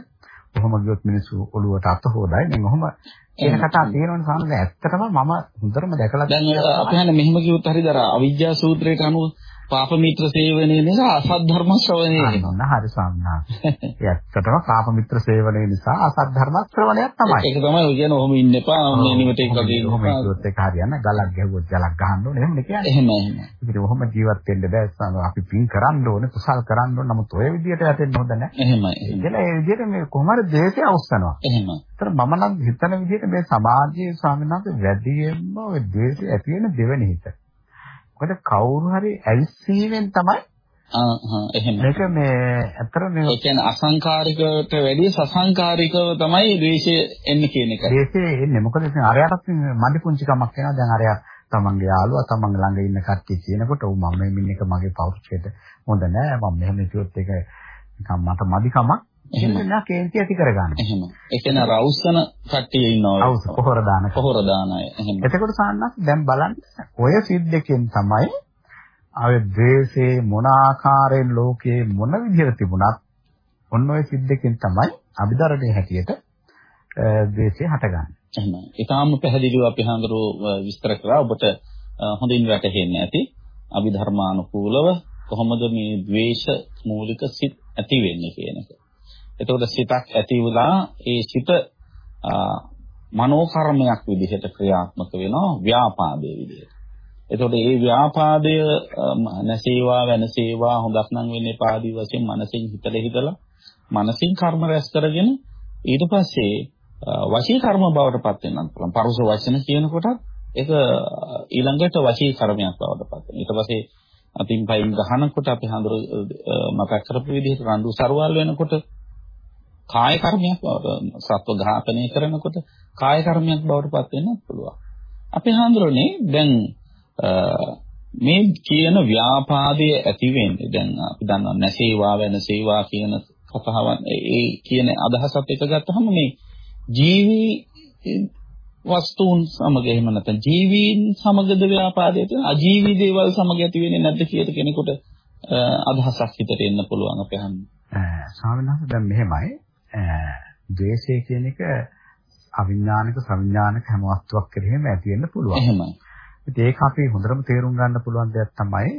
ඔහොම ගියොත් මිනිස්සු ඔළුවට අත හොදයි. දැන් ඔහොම කියන කතා තියෙනවනේ සාමාන්‍යයෙන් ඇත්තටම මම හොඳටම දැකලා දැන් අපි හන්නේ මෙහෙම කිව්වොත් හරිද අර අවිජ්ජා සූත්‍රයට අනුව පාප මිත්‍ර සේවනයේ නිසා අසත් ධර්ම ශ්‍රවණය වෙනවා. හරි සාමනා. ඒ ඇත්තටම පාප මිත්‍ර සේවනයේ නිසා අසත් ධර්ම ශ්‍රවණයක් තමයි. ඒක තමයි ඔය කියන්නේ ඔහොම ඉන්න එපා. මේ නිමට එක වගේ ඔහොම ඉන්නොත් ඒක හරියන්නේ ගලක් ගැහුවොත් ගලක් ගහන්න ඕනේ. එහෙම කියන්නේ. එහෙම එහෙම. ඉතින් ඔහොම ජීවත් වෙන්න බෑ. අපි පින් කරන්න ඕනේ, කුසල් කරන්න ඕනේ. නමුත් ඔය විදිහට යටෙන්න හොඳ නැහැ. එහෙමයි. ඒකල ඒ විදිහට මේ කොහොම හරි දේශය අවස්සනවා. එහෙමයි. ඒතර මම නම් හිතන විදිහට මේ සමාජයේ ස්වාමීන් වහන්සේ වැඩියෙන්ම ඔය දේශය ඇති වෙන දෙවෙනි හිත. මොකද කවුරු හරි ඇවිස්සීමෙන් තමයි ආ හා එහෙම. මේක මේ අතර මේ ඒ කියන්නේ අසංකාරිකවට වැඩිය සසංකාරිකව තමයි ද්වේෂය එන්නේ කියන එක. ද්වේෂය එන්නේ මොකද ඉතින් අරයටත් මඩි පුංචි කමක් වෙනවා දැන් අරයා තමන්ගේ යාළුවා තමන් ළඟ ඉන්න කට්ටිය කියනකොට ඌ මම මේ මින් එක මගේ පෞරුෂයට හොඳ නෑ මම මෙහෙම කිව්වොත් ඒක නිකන් මට මදි කමක් එහෙම නෑ කේන්ති ඇති කරගන්න. එහෙම. ඒ කියන්නේ රවුස්සන කට්ටිය ඉන්නවා. අවුස් පොහොර දාන. පොහොර දාන අය. එහෙම. එතකොට සාන්නස් දැන් බලන්න ඔය සිද්දකෙන් තමයි ආවේ ද්වේෂේ මොන ආකාරයෙන් ලෝකේ මොන විදිහට තිබුණත් ඔන්න ඔය සිද්දකෙන් තමයි අභිධර්මයේ හැටියට ද්වේෂය හටගන්නේ. එහෙමයි. ඊටාම පැහැදිලිව අපි හඳුරු විස්තර කරා ඔබට හොඳින් වැටහෙන්නේ ඇති. අභිධර්මානුකූලව කොහොමද මේ ද්වේෂ මූලික සිත් ඇති වෙන්නේ කියන එක. එතකොට සිතක් ඇති වුණා ඒ සිත මනෝ කර්මයක් විදිහට ක්‍රියාත්මක වෙනවා ව්‍යාපාදයේ විදිහට. එතකොට මේ ව්‍යාපාදය නැසේවා වෙනසේවා හොඳක් නම් වෙන්නේ පාදී වශයෙන් මනසින් හිතලා හිතලා මනසින් කර්ම රැස් කරගෙන ඊට පස්සේ වශී කර්ම බවට පත් වෙනත් පුළුවන්. පරුස වචන කියනකොටත් ඒක ඊළඟට වශී කර්මයක් බවට පත් වෙනවා. ඊට පස්සේ අතින් පයින් ගහනකොට අපි හඳුර මතක් කරපු විදිහට රණ්ඩු සරවල් වෙනකොට කාය කර්මයක් බවට සත්ව ඝාතනය කරනකොට කාය කර්මයක් බවට පත් වෙන්නත් පුළුවන්. අපි හඳුරන්නේ දැන් මේ කියන ව්‍යාපාදයේ ඇති වෙන්නේ දැන් අපි දන්නවා නැසේවා වෙනසේවා කියන කතාවන් ඒ කියන අදහසත් එක ගත්තහම මේ ජීවි වස්තුන් සමග එහෙම නැත්නම් ජීවීන් සමගද ව්‍යාපාදයේ තියෙන අජීවී දේවල් සමග ඇති වෙන්නේ නැද්ද කියන කෙනෙකුට අදහසක් හිතට එන්න පුළුවන් අපේ හන්නේ. ස්වාමීන් වහන්සේ දැන් මෙහෙමයි. ද්වේෂය කියන එක අවිඥානික සවිඥානික හැම වස්තුවක් කෙරෙහිම ඇති වෙන්න පුළුවන්. එහෙමයි. ඉතින් ඒක අපි හොඳටම තේරුම් ගන්න පුළුවන් දෙයක් තමයි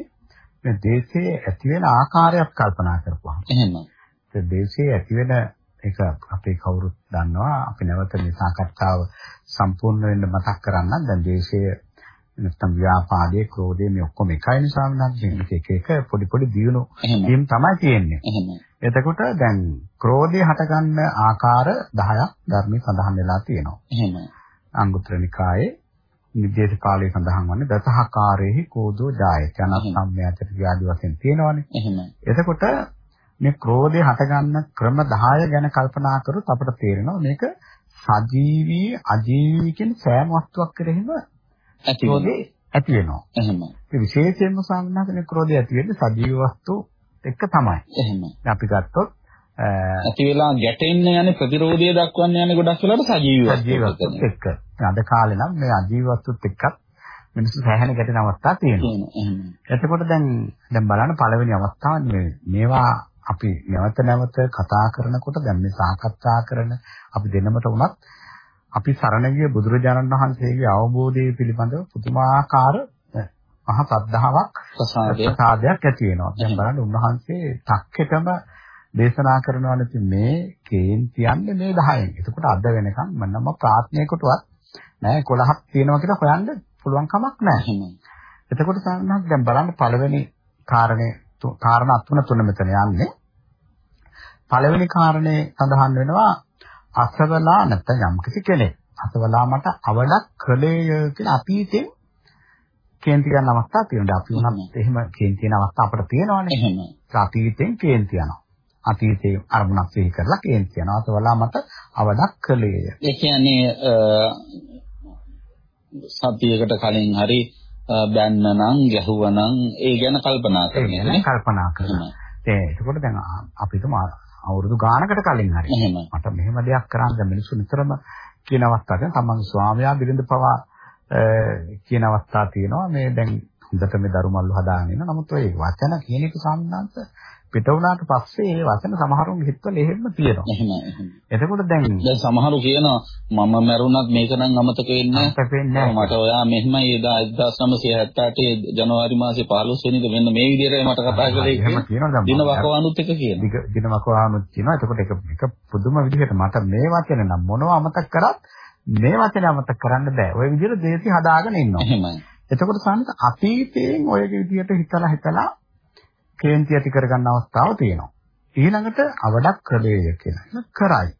මේ දේශයේ ඇති වෙන ආකාරයක් කල්පනා කරපුවාම. එහෙමයි. ඒ දේශයේ ඇති වෙන ඒක අපේ කවුරුත් දන්නවා. අපි නැවත මේ සාකච්ඡාව සම්පූර්ණ වෙන්න මතක් කරන්න දැන් දේශයේ නැත්තම් ව්‍යාපාදයේ ක්‍රෝධයේ මේ ඔක්කොම එකයි නිසා නම් මේක එක එක පොඩි පොඩි දියුණු වීම තමයි තියෙන්නේ. එහෙමයි. එතකොට දැන් ක්‍රෝධය හටගන්න ආකාර 10ක් ධර්මයේ සඳහන් වෙලා තියෙනවා. එහෙමයි. අංගුත්තර නිකායේ නිදේශ කාලයේ සඳහන් වන්නේ දසහකාරේහි කෝධෝ ජායති අනස්සම්මයතට ආදි වශයෙන් තියෙනවානේ. එහෙමයි. එතකොට මේ ක්‍රෝධය හටගන්න ක්‍රම 10 ගැන කල්පනා කරොත් අපිට තේරෙනවා මේක සජීවී අජීවී කියන සෑම වස්තුවක් කෙරෙහිම ඇති වෙනවා. ඇති වෙනවා. එහෙමයි. ඒ විශේෂයෙන්ම සාමාන්‍යයෙන් ක්‍රෝධය ඇති වෙන්නේ සජීව වස්තු එක්ක තමයි. එහෙමයි. අපි ගත්තොත් ඇති වෙලා ගැටෙන්න යන ප්‍රතිරෝධය දක්වන්න යන ගොඩක් වෙලාවට සජීවී වස්තු එක්ක. අද කාලේ නම් මේ අජීව වස්තුත් එක්කත් මිනිස්සු සෑහෙන ගැටෙන අවස්ථා තියෙනවා. එතකොට දැන් දැන් බලන්න පළවෙනි අවස්ථාව මේවා අපි නැවත නැවත කතා කරනකොට දැන් මේ සාකච්ඡා කරන අපි දෙන්නමට උනත් අපි සරණ ගිය බුදුරජාණන් වහන්සේගේ අවබෝධය පිළිබඳව පුදුමාකාර මහ සද්ධාාවක් ප්‍රසාදයක් ඇති වෙනවා. දැන් බලන්න උන්වහන්සේ තක්කෙටම දේශනා කරනවා නැති මේ කේන් කියන්නේ මේ 10න්. එතකොට අද වෙනකන් මන්නම ප්‍රාත්මයකටවත් නෑ 11ක් තියෙනවා කියලා හොයන්න පුළුවන් කමක් නෑ. එතකොට සාමාන්‍යයෙන් දැන් බලන්න පළවෙනි කාරණේ කාරණා තුන තුන මෙතන යන්නේ. පළවෙනි කාරණේ සඳහන් වෙනවා අසවලා නැත්නම් යම්කිසි කෙනෙක් අසවලා මට අවඩක් කළේය කියලා අතීතෙන් කේන්ති ගන්න අවස්ථා තියෙනවා. අපි උනත් එහෙම කේන්ති යන අවස්ථා අපිට තියෙනවානේ. එහෙම. අතීතෙන් කේන්ති යනවා. අතීතයේ අරමුණක් සිහි කරලා කේන්ති යනවා. අසවලා මට අවඩක් කළේය. ඒ කියන්නේ සතියකට කලින් හරි බැන්නනම් ගැහුවනම් ඒ ගැන කල්පනා කරන්නේ නේ කල්පනා කරනවා ඒ එතකොට දැන් අපිට අවුරුදු ගානකට කලින් හරි මට මෙහෙම දෙයක් කරන්න මිනිස්සු නිතරම කියන අවස්ථාවක තමන්ගේ ස්වාමියා බිරිඳ පවා කියන අවස්ථා තියෙනවා මේ දැන් හොඳට මේ දරුමල්ලු හදාගෙන ඉන්න නමුත් ඔය වචන කියන එක සාමාන්‍යන්ත පිට වුණාට පස්සේ ඒ වචන සමහරුන්ගේ හිතවල එහෙම තියෙනවා. එහෙමයි. එතකොට දැන් දැන් සමහරු කියනවා මම මැරුණත් මේක නම් අමතක වෙන්නේ නැහැ. මට ඔයා මෙහෙමයි එදා 1978 ජනවාරි මාසේ 15 වෙනිදා මෙන්න මේ විදිහට මට කතා කළේ කියලා. දින වකවානුත් එක කියනවා. දින වකවානුත් කියනවා. එතකොට ඒක එක පුදුම විදිහට මට මේ වචන නම් මොනවා අමතක කරත් මේ වචන අමතක කරන්න බෑ. ওই විදිහට දේශي හදාගෙන ඉන්නවා. එහෙමයි. එතකොට සානික අතීතයෙන් ඔය විදිහට හිතලා හිතලා කේන්ති ඇති කරගන්න අවස්ථාව තියෙනවා. ඊළඟට අවඩක් ක්‍රමය කියලා. කරයි.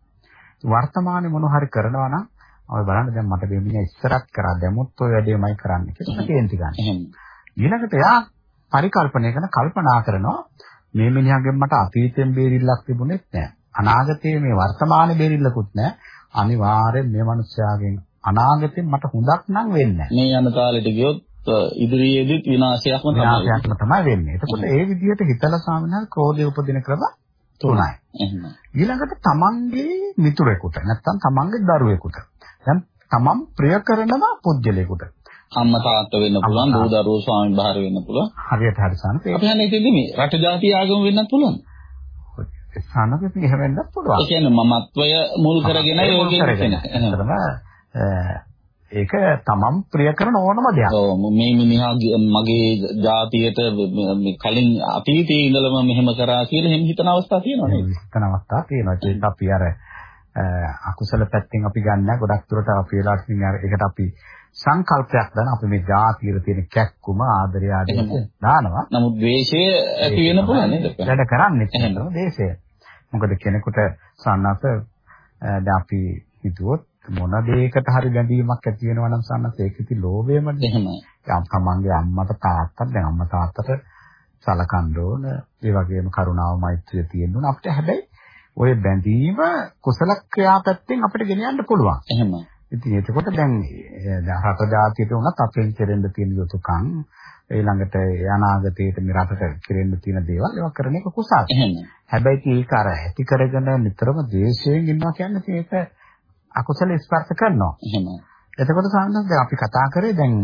වර්තමානයේ මොන හරි කරනවා නම් ඔය බලන්න දැන් මට මේ ඉස්සරත් කරා දැමුත් ඔය වැඩේමයි කරන්න කියලා කේන්ති ගන්න. ඊළඟට එයා පරිකල්පනය කරන කල්පනා කරනවා මේ මිනිහගෙන් මට අතීතයෙන් බේරිල්ලක් තිබුණෙත් නැහැ. අනාගතයේ මේ වර්තමානයේ බේරිල්ලකුත් නැහැ. අනිවාර්යෙන් මේ මිනිස්යාගෙන් අනාගතයෙන් මට හොඳක් නම් වෙන්නේ නැහැ. මේ යන කාලෙට ගියොත් ඉදිරියේදීත් විනාශයක්ම තමයි. විනාශයක්ම තමයි වෙන්නේ. එතකොට ඒ විදිහට හිතලා සාමනා ක්‍රෝධය උපදින ක්‍රම තුනයි. එහෙනම් ඊළඟට තමන්ගේ මිතුරෙකුට නැත්නම් තමන්ගේ දරුවෙකුට දැන් තමන් ප්‍රිය කරනම පුජ්‍යලයකට අම්මා තාත්තා වෙන්න පුළුවන් දූ දරුවෝ ස්වාමි භාර වෙන්න පුළුවන් හරියට හරි සානත අපි හන්නේ ඉතින් මේ රට ජාති ආගම වෙන්නත් පුළුවන් සානකෙත් එහෙම වෙන්නත් පුළුවන් ඒ කියන්නේ මමත්වය මුල් කරගෙන යෝගයෙන් ඒක තමන් ප්‍රිය කරන ඕනම දෙයක්. ඔව් මේ මිනිහා මගේ ජාතියට කලින් අතීතයේ ඉඳලම මෙහෙම කරා කියලා එහෙම හිතන අවස්ථා තියෙනවා නේද? හිතන අවස්ථා තියෙනවා. ඒක අපි අර අකුසල පැත්තෙන් අපි ගන්න ගොඩක් දුරට අපි වෙලාවට ඒකට අපි සංකල්පයක් දාන අපි මේ ජාතියේ තියෙන කැක්කුම ආදරය ආදී දානවා. නමුත් ද්වේෂය ඇති වෙන පුළුවන් නේද? වැඩ කරන්නේ එහෙනම් දේශය. මොකද කෙනෙකුට සන්නස දැන් අපි හිතුවොත් මොන දෙයකට හරි බැඳීමක් ඇති වෙනවා නම් සන්නස ඒක ඉති ලෝභයමද? එහෙමයි. තමන්ගේ අම්මට තාත්තට දැන් අම්මා තාත්තට සලකන්න ඕන. ඒ වගේම කරුණාව මෛත්‍රිය තියෙන්න ඕන. අපිට හැබැයි ওই බැඳීම කුසල ක්‍රියාපැත්තෙන් අපිට ගෙන යන්න පුළුවන්. එහෙමයි. ඉතින් එතකොට දැන් රට ජාතියට උනත් අපෙන් කෙරෙන්න තියෙන යුතුයකම් ඊළඟට අනාගතයේට මේ රටට කෙරෙන්න තියෙන දේවල් ඒවා කරන එක කුසල. හැබැයි ඒක අර ඇති කරගෙන නිතරම ද්වේෂයෙන් ඉන්නවා කියන්නේ ඒක අකුසල ස්පර්ශ කරනවා. එහෙමයි. එතකොට සාමාන්‍යයෙන් දැන් අපි කතා කරේ දැන්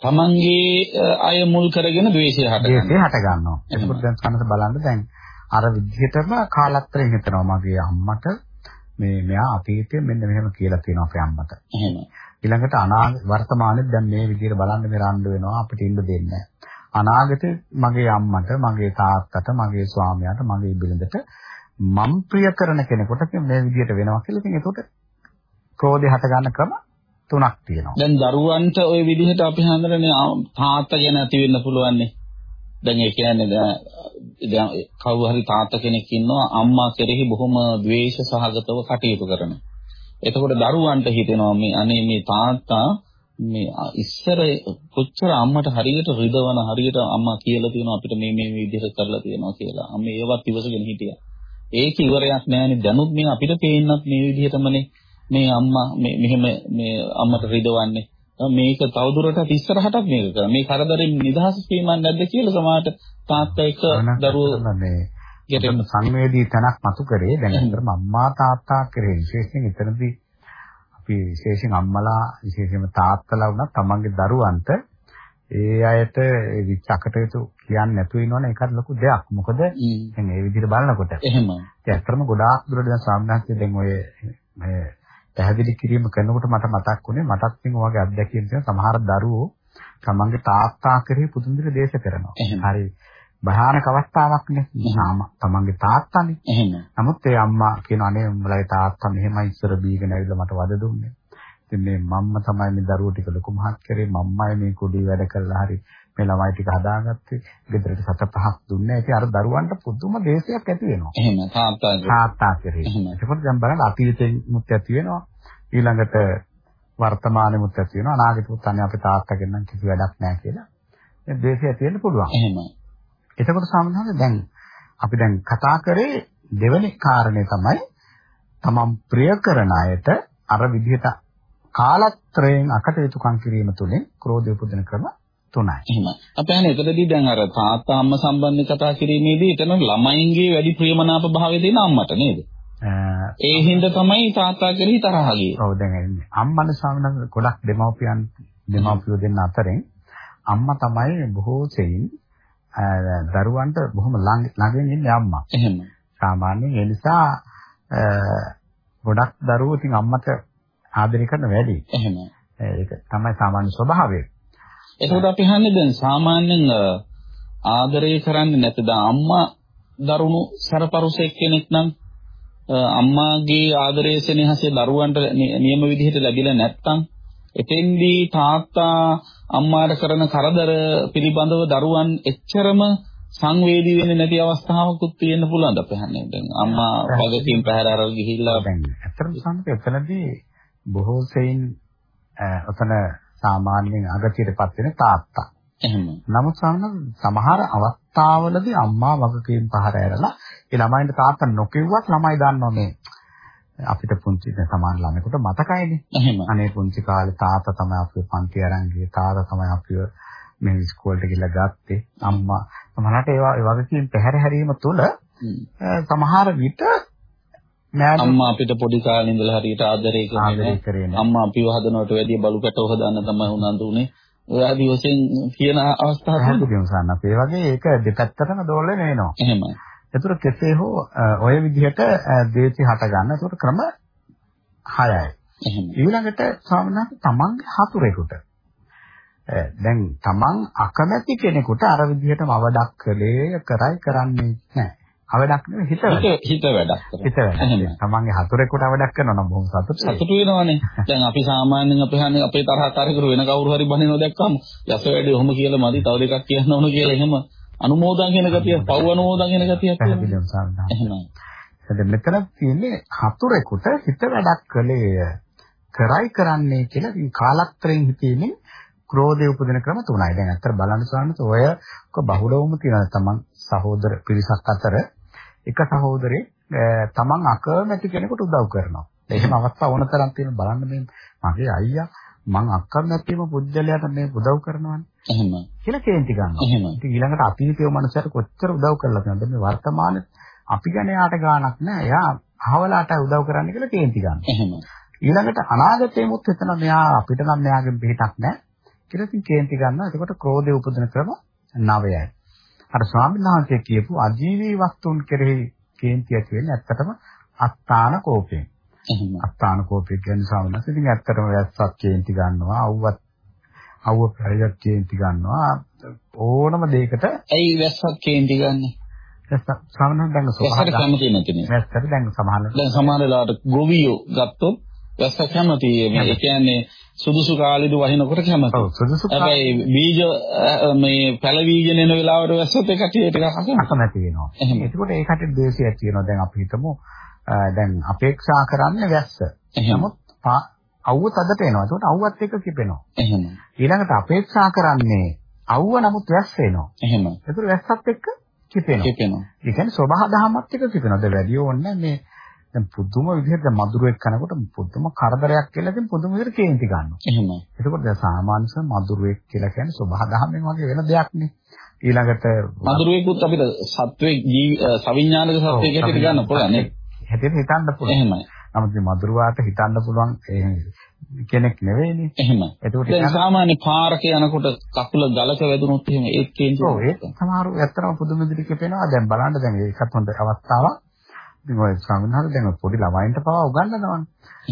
තමන්ගේ අය මුල් කරගෙන ද්වේෂය හට ගන්නවා. ද්වේෂය හට ගන්නවා. එතකොට දැන් කනස බලන්න දැන් අර විදිහටම කාලත්‍රයෙන් හිතනවා මගේ අම්මට මේ මෙයා අතීතයේ මෙන්න මෙහෙම කියලා තියෙනවා අපේ අම්මට. එහෙම. ඊළඟට අනාගත වර්තමානයේ දැන් මේ විදිහට බලන්න මේ රණ්ඩු වෙනවා අපිට ඉන්න දෙන්නේ අනාගතේ මගේ අම්මට, මගේ තාත්තට, මගේ ස්වාමියාට, මගේ බිරිඳට මම් ප්‍රිය කරන කෙනෙකුට මේ විදිහට වෙනවා කියලා ඉතින් ඒකට ක්‍රෝධය හට ගන්න ක්‍රම තුනක් තියෙනවා. දැන් දරුවන්ට ওই විදිහට අපි හඳුනන්නේ තාත්තා ගැන ඇති වෙන්න පුළුවන් නේ. දැන් ඒ කියන්නේ දැන් කවුරු හරි තාත්තා කෙනෙක් ඉන්නවා අම්මා කෙරෙහි බොහොම ද්වේෂ සහගතව කටයුතු කරන. එතකොට දරුවන්ට හිතෙනවා මේ අනේ මේ තාත්තා මේ ඉස්සර කොච්චර අම්මට හරියට රිදවන හරියට අම්මා කියලා තියෙනවා අපිට මේ මේ විදිහට කරලා තියෙනවා කියලා. අම්මේ ඒවත් ඉවසගෙන හිටියා. ඒක ඉවරයක් නෑනේ දැනුත් මේ අපිට පේන්නත් මේ විදිහටමනේ මේ අම්මා මේ මෙහෙම මේ අම්මට රිදවන්නේ. මේක තවදුරටත් ඉස්සරහටත් මේක කරා. මේ කරදරෙන් නිදහස් වීමක් නැද්ද කියලා සමහරට තාත්තා එක්ක දරුවෝ මේ ගැටෙන සංවේදී තනක් මතු කරේ දැන් අතරම අම්මා තාත්තා කරේ විශේෂයෙන් එතනදී අපි විශේෂයෙන් අම්මලා විශේෂයෙන්ම තාත්තලා වුණා තමන්ගේ දරුවන්ට ඒ අයට ඒ විචකටයුතු කියන්නේ නැතුව ඉන්නවනේ ඒකත් ලොකු දෙයක්. මොකද දැන් මේ විදිහට බලනකොට එහෙම. ඒ ඇත්තම ගොඩාක් දුරට දැන් සාමාන්‍යයෙන් දැන් ඔය මේ පැහැදිලි කිරීම කරනකොට මට මතක් වුණේ මටත් මේ වගේ අත්දැකීම් තියෙන සමහර දරුවෝ තමන්ගේ තාත්තා කෙරෙහි පුදුම විදිහට දේශ කරනවා. හරි භයානක අවස්ථාවක් නේ. නාම තමන්ගේ තාත්තානේ. එහෙම. නමුත් ඒ අම්මා කියන අනේ උඹලගේ තාත්තා මෙහෙමයි ඉස්සර බීගෙන ඇවිල්ලා මට වද දුන්නේ. ඉතින් මේ මම්ම තමයි මේ දරුවෝ ටික ලොකු මහත් කරේ මම්මයි මේ කුඩි වැඩ කළා හරි මේ ළමයි ටික හදාගත්තේ ගෙදරට සත පහක් දුන්නේ. ඉතින් අර දරුවන්ට පුදුම දේශයක් ඇති වෙනවා. එහෙම තාත්තා තාත්තා කරේ. ඒකත් දැන් බලන්න අතීතෙත් මුත් ඇති වෙනවා. ඊළඟට වර්තමානෙමුත් ඇති වෙනවා. අනාගතෙමුත් අනේ අපේ තාත්තගෙන් නම් කිසි වැඩක් නැහැ කියලා. දැන් දේශය ඇති වෙන්න පුළුවන්. එහෙමයි. එතකොට සාමාන්‍යයෙන් දැන් අපි දැන් කතා කරේ දෙවෙනි කාරණේ තමයි තමන් ප්‍රිය කරන අයට අර විදිහට කාලත්‍රයෙන් අකටයුතුකම් කිරීම තුළින් ක්‍රෝධය උපදින ක්‍රම තුනයි. එහෙම. අපි අහන්නේ එතනදී දැන් අර තාත්තා අම්මා සම්බන්ධව කතා කිරීමේදී එතන ළමයින්ගේ වැඩි ප්‍රියමනාප භාවය දෙන අම්මට නේද? ඒ හින්දා තමයි තාත්තා කෙරෙහි තරහ ගියේ. ඔව් දැන් අම්මන ස්වාමීන් ගොඩක් දෙමව්පියන් දෙමව්පියෝ දෙන්න අතරින් අම්මා තමයි බොහෝ සෙයින් දරුවන්ට බොහොම ළඟින් ඉන්නේ අම්මා. එහෙම. සාමාන්‍යයෙන් ඒ නිසා ගොඩක් දරුවෝ ඉතින් අම්මට ආදරය කරන වැඩි. එහෙම. ඒක තමයි සාමාන්‍ය ස්වභාවය. එතකොට අපි හන්නේ දැන් සාමාන්‍යයෙන් ආදරය කරන්නේ නැත්ද අම්මා දරුණු සරපරුසෙක් කෙනෙක් නම් අම්මාගේ ආදරයේ සෙනෙහසේ දරුවන්ට නියම විදිහට ලැබිලා නැත්නම් එතෙන්දී තාත්තා අම්මාට කරන කරදර පිළිබඳව දරුවන් එච්චරම සංවේදී වෙන්නේ නැති අවස්ථාවකුත් තියෙන්න පුළුවන් අපහන්නේ. දැන් අම්මා වගකීම් පැහැර අරගෙන ගිහිල්ලා දැන් ඇත්තටම සම්පූර්ණ එතනදී බොහෝ සෙයින් ඔතන සාමාන්‍යයෙන් අගතියටපත් වෙන තාත්තා. එහෙම. නමුත් සමහර අවස්ථාවලදී අම්මා වගකීම් පහර ඇරලා ඒ ළමයින්ට තාත්තා නොකියුවත් ළමයි දන්නවා මේ අපිට පුංචි සමාන ළමයෙකුට මතකයිනේ. එහෙම. අනේ පුංචි කාලේ තාත්තා තමයි අපිව පන්ති අරන් ගියේ. තාත්තා තමයි අපිව මේ ඉස්කෝලේට ගිහලා ගත්තේ. අම්මා සමහරට ඒවා ඒ වගකීම් පැහැර හැරීම තුළ සමහර විට අම්මා අපිට පොඩි කාලේ ඉඳලා හරියට ආදරේ කරන්නේ. අම්මා අපිව හදනවට වැඩිය බලු කැටව හදන්න තමයි උනන්දු උනේ. ඔය ආදි වශයෙන් කියන අවස්ථා හැදුගෙම සන්න අපේ වගේ ඒක දෙපැත්තටම දෝලන වෙනවා. එහෙමයි. ඒතර කෙසේ හෝ ඔය විදිහට දේශي හට ගන්න. ඒතර ක්‍රම 6යි. එහෙම. ඊළඟට ස්වාමීන් තමන්ගේ හතුරෙකුට දැන් තමන් අකමැති කෙනෙකුට අර විදිහටම අවඩක් කළේ කරයි කරන්නේ නැහැ. අවඩක් නෙවෙයි හිත වැඩ. හිත වැඩක්. හිත වැඩ. තමන්ගේ හතුරෙකුට අවඩක් කරනවා නම් බොහොම සතුටුයි. සතුටු වෙනවනේ. දැන් අපි සාමාන්‍යයෙන් අපේ හන්නේ අපේ තරහකාරකරු වෙන කවුරු හරි බනිනව දැක්කම යස වැඩි ඔහොම කියලා මදි තව දෙකක් කියන්න ඕන කියලා එහෙම අනුමෝදන් කියන ගතිය, පව් අනුමෝදන් කියන ගතියක් සාධාරණ. එහෙමයි. දැන් මෙතන තියෙන්නේ හතුරෙකුට හිත වැඩක් කළේ කරයි කරන්නේ කියලා කාලත්‍රයෙන් හිතීමේ ක්‍රෝධය උපදින ක්‍රම තුනයි. දැන් අතර බලන්න සාන්නත ඔය බහුලවම තියෙනවා. තමන් සහෝදර පිරිසක් අතර එක සහෝදරේ තමන් අකමැති කෙනෙකුට උදව් කරනවා. එහෙම අවස්ථා ඕන තරම් තියෙන බලන්න මේ මගේ අයියා මං අකමැතිම පුජ්‍යලයට මේ උදව් කරනවානේ. එහෙම. කියලා කේන්ති ගන්නවා. එහෙම. ඉතින් ඊළඟට අතීතයේ මනුස්සයට කොච්චර උදව් කරලා තියෙනවද මේ වර්තමානයේ අපි ගැන යාට ගාණක් නැහැ. එයා අහවලාට උදව් කරන්න කියලා කේන්ති ගන්නවා. එහෙම. ඊළඟට අනාගතේමුත් එතන මෙයා අපිට නම් මෙයාගෙන් පිටක් නැහැ. කියලා ඉතින් කේන්ති ගන්නවා. එතකොට ක්‍රෝධය උපදින ක්‍රම 9යි. අර ස්වාමීන් වහන්සේ කියපු අජීවී වස්තුන් කෙරෙහි කේන්ති ඇති වෙන්නේ ඇත්තටම අස්ථාන කෝපයෙන්. එහෙම. අස්ථාන කෝපය කියන්නේ ස්වාමීන් වහන්සේ ඉතින් ඇත්තටම වැස්සක් කේන්ති ගන්නවා, අවුවත් අවුව පෙරයක් කේන්ති ගන්නවා ඕනම දෙයකට. ඇයි වැස්සක් කේන්ති ගන්නෙ? ස්වාමීන් වහන්සේ දැන් සමහර දැන් සමහර දැන් සමහර වෙලාවට ගොවියෝ ගත්තොත් වැස්ස කැමති. ඒ කියන්නේ සුදුසු කාලෙදි වහිනකොට කැමති. ඔව් සුදුසු හැබැයි බීජ මේ පැලවීගෙන එන වෙලාවට වැස්සත් ඒ කටිය ටිකක් අකමැති වෙනවා. එතකොට ඒ කටිය ද්වේෂයක් තියෙනවා. දැන් අපි හිතමු දැන් අපේක්ෂා කරන්නේ වැස්ස. නමුත් අවුව තදට එනවා. එතකොට අවුවත් එක්ක කිපෙනවා. එහෙම. ඊළඟට අපේක්ෂා කරන්නේ අවුව නමුත් වැස්ස එනවා. එහෙම. එතකොට වැස්සත් එක්ක කිපෙනවා. කිපෙනවා. ඒ කියන්නේ සබහා දහමත් එක්ක කිපෙනවා. දැන් වැඩි ඕනේ මේ දැන් පුදුම විදිහට දැන් මధుරයක් කනකොට පුදුම කරදරයක් කියලා ඉතින් පුදුම විදිහට කේන්ති ගන්නවා. එහෙමයි. එතකොට දැන් සාමාන්‍ය සම මధుරයක් කියලා කියන්නේ සබහාදහමෙන් වගේ වෙන දෙයක් නේ. ඊළඟට මధుරයකුත් අපිට සත්වයේ ජී සවිඥානික සත්වයේ හැටියට ගන්න පුළුවන් නේ. හැටියට හිතන්න පුළුවන්. එහෙමයි. නමුත් මේ මధుරවාට හිතන්න පුළුවන් කෙනෙක් නෙවෙයිනේ. එහෙමයි. එතකොට දැන් සාමාන්‍ය පාරක යනකොට කකුල ගලක වැදුනොත් එහෙම ඒත් කේන්ති. ඔව් ඒ සමහර ඇත්තම පුදුම විදිහට කියනවා. දැන් බලන්න දැන් ඒකත් හොඳ අවස්ථාවක්. ඔය ස්වාමීන් දැන් පොඩි ළමයින්ට පවා උගන්වනවානේ.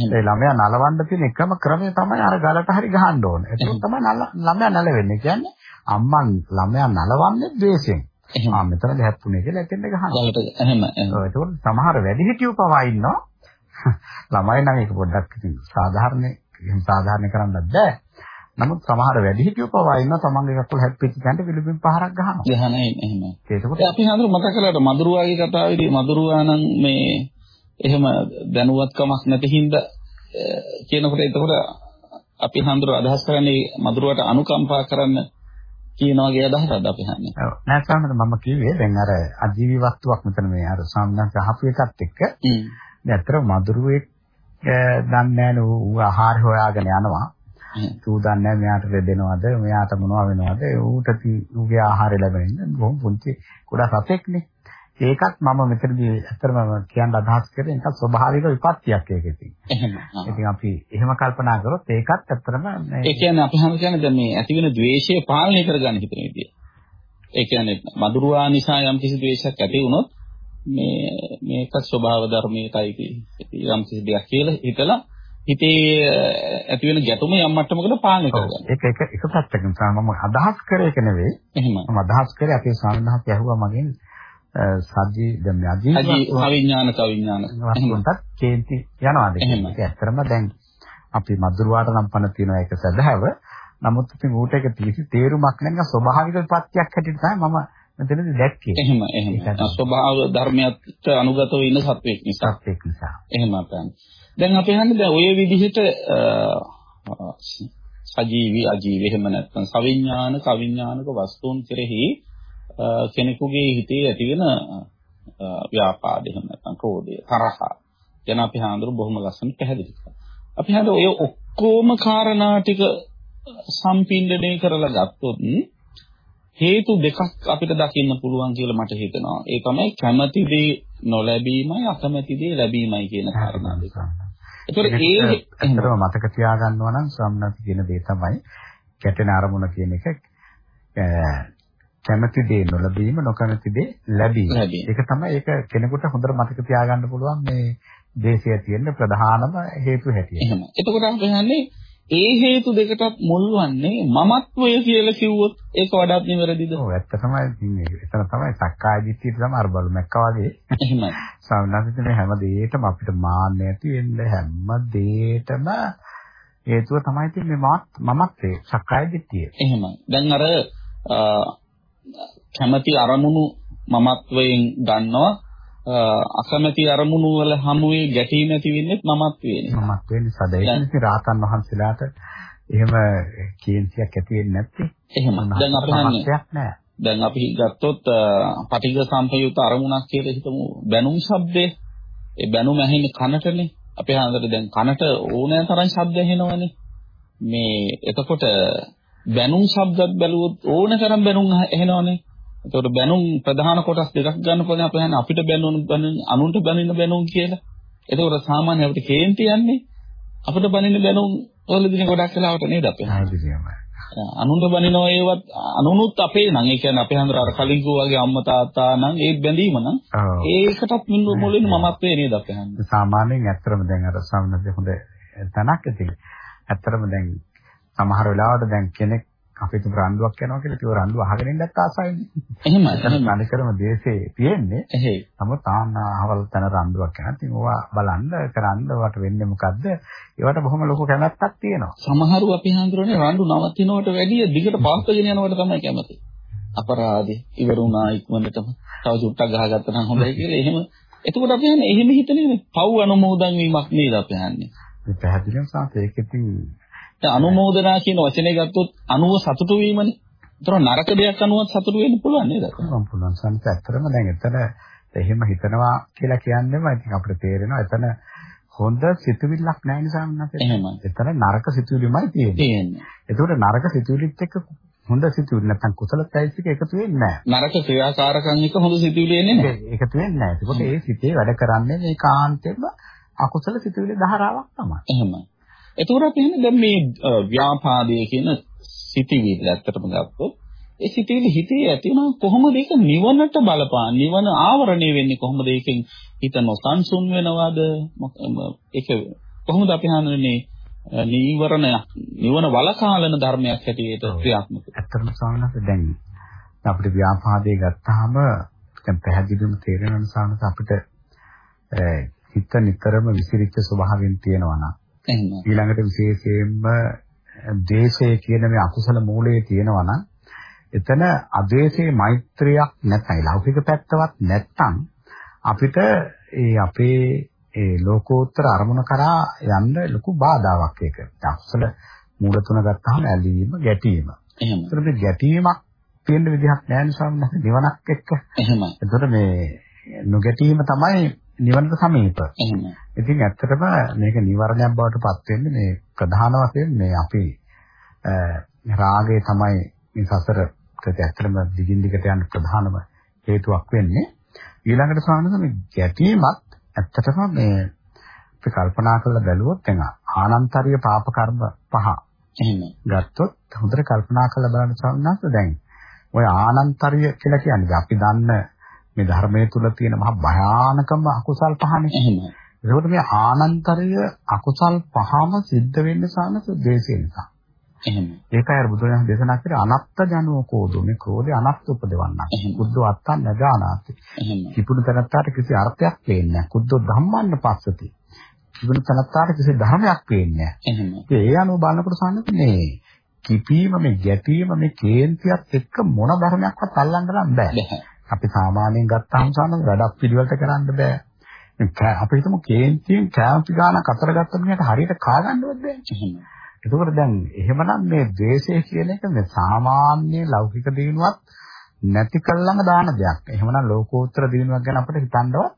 ඒ ළමයා නලවන්න තියෙන එකම ක්‍රමය තමයි අර ගලට හරි ගහන්න ඕනේ. ඒක තමයි ළමයා නලවෙන්නේ. කියන්නේ අම්මා ළමයා නලවන්නේ ද්වේෂයෙන්. ආ මෙතන දැහැප්පුනේ කියලා එතෙන්ද ගහනවා. ගලට එහෙම. ඒක සමහර වැඩිහිටියෝ පවා ඉන්නවා. ළමයි නම් ඒක පොඩ්ඩක් ඉතින් සාධාරණ එහෙම සාධාරණ කරන්නත් බෑ. නමුත් සමහර වැඩිහිටියෝ පවා ඉන්නවා තමන්ගේ කකුල හැප්පෙච්ච තැනට විලුඹින් පහරක් ගහනවා. ගහනයි එහෙම. ඒකකොට අපි හඳුර මතක කළාට මදුරුවාගේ කතාවේදී මදුරුවා නම් මේ එහෙම දැනුවත්කමක් නැති හින්දා කියනකොට එතකොට අපි හඳුර අදහස් කරන්නේ මදුරුවට අනුකම්පා කරන්න කියන වගේ අදහසක්ද අපි හන්නේ. ඔව්. නෑ සාමාන්‍යයෙන් මම කිව්වේ දැන් අර අජීවී වස්තුවක් මෙතන මේ අර සාමාන්‍යයෙන් අහපු එකත් එක්ක දැන් අතර මදුරුවෙක් දන්නේ නැහැ ඌ ආහාර හොයාගෙන යනවා. සූදානම් නැහැ මෙයාට දෙනවද මෙයාට මොනවා වෙනවද. ඌට ඌගේ ආහාරය ලැබෙන්නේ බොහොම පුංචි කුඩා සතෙක්නේ ඒකත් මම මෙතනදී ඇත්තටම කියන්න අදහස් කරේ ඒක ස්වභාවික විපත්තියක් ඒක ඉතින්. එහෙම. ඉතින් අපි එහෙම කල්පනා කරොත් ඒකත් ඇත්තටම ඒ කියන්නේ අපි හැම කියන්නේ දැන් මේ ඇති වෙන ද්වේෂය පාලනය කරගන්න හිතන විදිය. ඒ කියන්නේ මధుරවා නිසා යම් කිසි ද්වේෂයක් ඇති වුණොත් මේ මේක ස්වභාව ධර්මයටයි යම් කිසි දෙයක් කියලා හිතලා හිතේ ඇති වෙන ගැටුම යම් මට්ටමකට පාලනය කරගන්න. ඒක එක එක පැත්තකින් තමයි මම අදහස් කරේ ඒක නෙවෙයි. එහෙම. මම අදහස් කරේ අපේ වහන්සේ ඇහුවා මගෙන් සජී දැන් අජීව අවිඥානික අවිඥානික වස්තුන්ටත් කේන්ති යනවාද ඒක ඇත්තරම දැන් අපි මధుරවාට නම් පන තියෙනවා ඒක සදහව නමුත් ඉතින් ඌට ඒක තීසි තේරුමක් නැත්නම් ස්වභාවික විපත්තියක් හැටියට තමයි මම මෙතනදී දැක්කේ. එහෙම එහෙම ස්වභාව ධර්මයට අනුගතව ඉන්න සත්වෙක් නිසා. සත්වෙක් නිසා. එහෙම අපයන් දැන් අපි හන්නේ දැන් ඔය විදිහට සජීවි අජීවි එහෙම නැත්නම් සවිඥානික අවිඥානික වස්තුන් කෙරෙහි කෙනෙකුගේ හිතේ ඇතිවෙන ව්‍යාපාද එහෙම නැත්නම් ක්‍රෝධය තරහ ගැන අපි හඳුරු බොහොම ලස්සන පැහැදිලි කරා. අපි හඳු ඔය ඔක්කොම කාරණා ටික සම්පින්දණය කරලා ගත්තොත් හේතු දෙකක් අපිට දකින්න පුළුවන් කියලා මට හිතෙනවා. ඒ තමයි කැමැති දේ නොලැබීමයි අකමැති දේ ලැබීමයි කියන කාරණා දෙක. ඒතකොට ඒ ඇත්තටම මතක තියාගන්නවා නම් සම්නති කියන දේ තමයි කැටෙන අරමුණ කියන එක කැමැති දේ නොලැබීම නොකමැති දේ ලැබීම. ඒක තමයි ඒක කෙනෙකුට හොඳට මතක තියාගන්න පුළුවන් මේ දේශය තියෙන ප්‍රධානම හේතු හැටියට. එහෙම. එතකොට අපි කියන්නේ ඒ හේතු දෙකටත් මුල් වන්නේ මමත්වය කියලා කිව්වොත් ඒක වඩාත් නිවැරදිද? ඔව් ඇත්ත තමයි ඉන්නේ. එතන තමයි සක්කාය දිට්ඨිය තමයි අර බලු මැක්කා වගේ. එහෙමයි. සාමාන්‍යයෙන් මේ හැම දෙයකටම අපිට මාන්නය ඇති වෙන්න හැම දෙයකටම හේතුව තමයි තියෙන්නේ මමත් මමත්වේ සක්කාය දිට්ඨිය. එහෙමයි. දැන් අර කැමැති අරමුණු මමත්වයෙන් ගන්නවා අකමැති අරමුණු වල හමුවේ ගැටීම ඇති වෙන්නේ මමත් වෙන්නේ. මමත් වෙන්නේ සදේ. රාතන් වහන්සේලාට එහෙම කේන්තියක් ඇති වෙන්නේ නැත්තේ. එහෙම. දැන් අපි හන්නේ දැන් අපි ගත්තොත් පටිඝ සම්පයුත අරමුණක් කියලා හිතමු බැනුම් ශබ්දය. ඒ බැනුම ඇහෙන්නේ කනටනේ. අපේ හන්දට දැන් කනට ඕනෑ තරම් ශබ්ද ඇහෙනවනේ. මේ එතකොට බැනුම් ශබ්දත් බැලුවොත් ඕන තරම් බැනුම් ඇහෙනවනේ. එතකොට බැනුම් ප්‍රධාන කොටස් දෙකක් ගන්න පුළුවන් අපි හන්නේ අපිට බැනුම් බැනුම් අනුන්ට බැනින බැනුම් කියලා. එතකොට සාමාන්‍ය අපිට කේන්ති යන්නේ අපිට බැනින බැනුම් වලදී ගොඩක් වෙලාවට නේද අපි. අනුන්ට බැනිනෝ ඒවත් අනුනුත් අපේ නම් ඒ කියන්නේ අපේ හන්දර අර කලින් වගේ අම්මා තාත්තා නම් ඒ බැඳීම නම් ඒකටත් මුලින් මමත්වේ නේද අපි හන්නේ. සාමාන්‍යයෙන් ඇත්තටම දැන් අර සම්නද හොඳ තනක් ඇති. ඇත්තටම දැන් සමහර වෙලාවට දැන් කෙනෙක් අපි තුන් රණ්ඩුවක් යනවා කියලා කිව්ව රණ්ඩුව අහගෙන ඉන්නත් ආසයිනේ. එහෙමයි. එහෙනම් අනිකරම දේශේ තියෙන්නේ. එහෙයි. නමුත් තාන්නාවල් තන රණ්ඩුවක් යනවා. ඉතින් ඕවා බලන්න කරන්න වට වෙන්නේ මොකද්ද? ඒවට බොහොම ලොකු කැමැත්තක් තියෙනවා. සමහරව අපි හඳුරන්නේ රණ්ඩු නවතිනවට වැඩිය දිගට පාස්කගෙන යනවට තමයි කැමති. අපරාධේ ඉවරුණා ඉක්මනටම තව චුට්ටක් ගහගත්තා නම් හොඳයි කියලා එහෙම එතකොට අපි හන්නේ එහෙම හිතන්නේ පව් අනුමෝදන් වීමක් නේද අපි හන්නේ. මේ පැහැදිලිවම සාප ඒකෙකින් දැන් අනුමෝදනා කියන වචනේ ගත්තොත් අනුව සතුටු වීමනේ. ඒතර නරක දෙයක් අනුවත් සතුටු වෙන්න පුළුවන් නේද? පුළුවන් පුළුවන්. සංස ඇත්තටම දැන් එතන එහෙම හිතනවා කියලා කියන්නේම ඉතින් අපිට තේරෙනවා එතන හොඳ සිතුවිල්ලක් නැහැ නිසා මන්නත්. එතන නරක සිතුවිලිමයි තියෙන්නේ. තියෙන්නේ. ඒතකොට නරක සිතුවිලිත් එක්ක හොඳ සිතුවිලි නැත්නම් කුසල চৈতසික එකතු වෙන්නේ නැහැ. නරක ක්‍රියාකාරකම් එක හොඳ සිතුවිලි එන්නේ නැහැ. එකතු වෙන්නේ නැහැ. ඒකෝට ඒ සිතේ වැඩ කරන්නේ මේ කාන්තෙම අකුසල සිතුවිලි ධාරාවක් තමයි. එහෙමයි. එතකොට අපි හන්නේ දැන් මේ ව්‍යාපාදයේ කියන සිටිවිල්ල ඇත්තටම ගත්තොත් ඒ සිටිවිලි හිතේ ඇති වෙනවා කොහොමද ඒක නිවනට බලපාන නිවන ආවරණය වෙන්නේ කොහොමද? ඒකෙන් හිත නොසන්සුන් වෙනවද? ඒක කොහොමද අපි හන්නේ නීවරණ නිවන වලකාලන ධර්මයක් හැටියට ක්‍රියාත්මක ඇත්තටම සාමාන්‍යයෙන් දැන් අපිට ව්‍යාපාදයේ ගත්තාම දැන් පැහැදිලිවම තේරෙන නිසා අපිට හිත නිතරම විසිරිච්ච ස්වභාවයෙන් තියෙනවා නම් ඊළඟට විශේෂයෙන්ම ද්වේෂය කියන මේ අකුසල මූලයේ තියෙනවා නම් එතන අද්වේෂයේ මෛත්‍රියක් නැත්නම් ලෞකික පැත්තවත් නැත්නම් අපිට ඒ අපේ ඒ ලෝකෝත්තර අරමුණ කරා යන්න ලොකු බාධාවක් ඒක. අකුසල මූල තුන ගත්තාම ඇලීම, ගැටීම. එහෙම. ඒතර මේ ගැටීමක් තියෙන විදිහක් නැහැ නිසා නිවනක් එක්ක. එහෙමයි. ඒතර මේ නොගැටීම තමයි නිවනට සමීප. එහෙමයි. ඉතින් ඇත්තටම මේක නිවරණයක් බවට පත් වෙන්නේ මේ ප්‍රධාන වශයෙන් මේ අපි රාගය තමයි මේ සසරට ඇත්තටම දිගින් දිගට යන ප්‍රධානම හේතුවක් වෙන්නේ. ඊළඟට සානස මේ ගැටීමත් ඇත්තටම මේ අපි කල්පනා කරලා බැලුවොත් එන ආනන්තරීය පාප කර්ම පහ. එහෙම. ගත්තොත් හොඳට කල්පනා කරලා බලන්න සානස දැන් ඔය ආනන්තරීය කියලා කියන්නේ අපි දන්න මේ ධර්මයේ තුල තියෙන මහ භයානකම අකුසල් පහනේ. එහෙමයි. ඒකෝට මේ ආනන්තරය අකුසල් පහම සිද්ධ වෙන්න සානස දේශේ නිසා. එහෙමයි. ඒකයි අර බුදුරජාණන් දේශනා කරේ අනත්ත ජනෝ කෝදෝ මේ ක්‍රෝධය අනත්ත උපදවන්න. බුද්ධ අත්තන්. එහෙමයි. කිපුණු තනත්තාට කිසි අර්ථයක් පේන්නේ නැහැ. කුද්දෝ ධම්මන්න පස්සති. කිපුණු තනත්තාට කිසි ධර්මයක් පේන්නේ නැහැ. ඒ අනුව බලනකොට සානස මේ කිපීම මේ ගැටීම මේ කේන්තියත් එක්ක මොන ධර්මයක්වත් අල්ලන්න බෑ. අපි සාමාන්‍යයෙන් ගත්තාම සාමාන්‍ය වැඩක් පිළිවෙලට කරන්න බෑ. අපි හිතමු කේන්තියෙන් කෑමපි ගානක් අතර ගත්ත මිනිහට හරියට කා ගන්නවත් බැහැ. එතකොට දැන් එහෙමනම් මේ ද්වේෂය කියන එක මේ සාමාන්‍ය ලෞකික දිනුවක් නැති කළාම දාන දෙයක්. එහෙමනම් ලෝකෝත්තර දිනුවක් ගැන අපිට හිතන්නවත්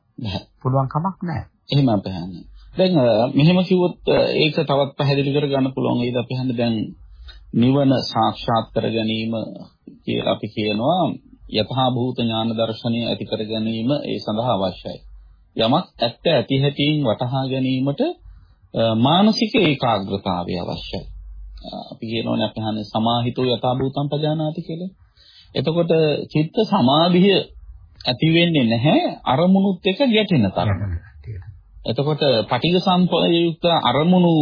පුළුවන් කමක් නැහැ. එහෙම අපහන්නේ. දැන් මෙහෙම කිව්වොත් ඒක තවත් පැහැදිලි කර ගන්න පුළුවන්. ඒද අපහන්නේ දැන් නිවන සාක්ෂාත් කර ගැනීම කියලා අපි කියනවා යථා භූත ඥාන දර්ශනය ඇති කර ගැනීම ඒ සඳහා අවශ්‍යයි. යමක් ඇත්ත ඇති හැටියෙන් වටහා ගැනීමට මානසික ඒකාග්‍රතාවය අවශ්‍යයි. අපි කියනෝනේ අපි හන්නේ සමාහිතෝ යථා භූතම් පජානාති කියලා. එතකොට චිත්ත සමාධිය ඇති වෙන්නේ නැහැ අරමුණුත් එක්ක ගැටෙන තරම. එතකොට පටිඝ සම්පයුක්ත අරමුණු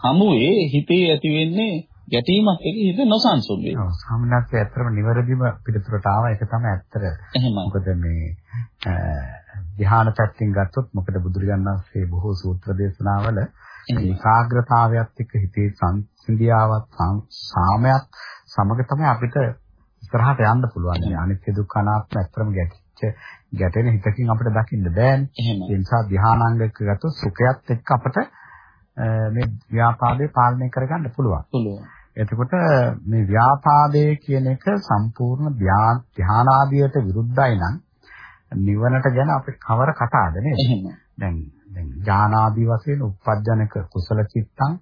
හමුවේ හිතේ ඇති වෙන්නේ ගැටීමක් එක හිත නොසන්සුන් වෙනවා. ඔව් සාමාන්‍යයෙන් ඇත්තටම නිවැරදිම පිළිතුරට ආවා ඒක තමයි ඇත්තට. මොකද මේ ධ්‍යාන පැත්තෙන් ගත්තොත් මොකද බුදුරජාණන් වහන්සේ බොහෝ සූත්‍ර දේශනාවල ඒකාග්‍රතාවයත් එක්ක හිතේ සංසිඳියාවත් සාමයක් සමග තමයි අපිට ඉස්සරහට යන්න පුළුවන්. අනිත්‍ය දුක්ඛ අනාත්ම ඇත්තටම ගැටිච්ච ගැටෙන හිතකින් අපිට දකින්න බෑනේ. ඒ නිසා ධ්‍යානාංගයක ගත්තොත් සුඛයත් එක්ක අපිට මේ ව්‍යාපාදේ පාලනය කරගන්න පුළුවන්. පුළුවන්. එතකොට මේ ව්‍යාපාදයේ කියන එක සම්පූර්ණ ධානාදියට විරුද්ධයි නම් නිවනට ගැන අපිට කවර කතාවද නේද? දැන් දැන් ඥානාදී වශයෙන් උප්පජ්ජනක කුසල චිත්තං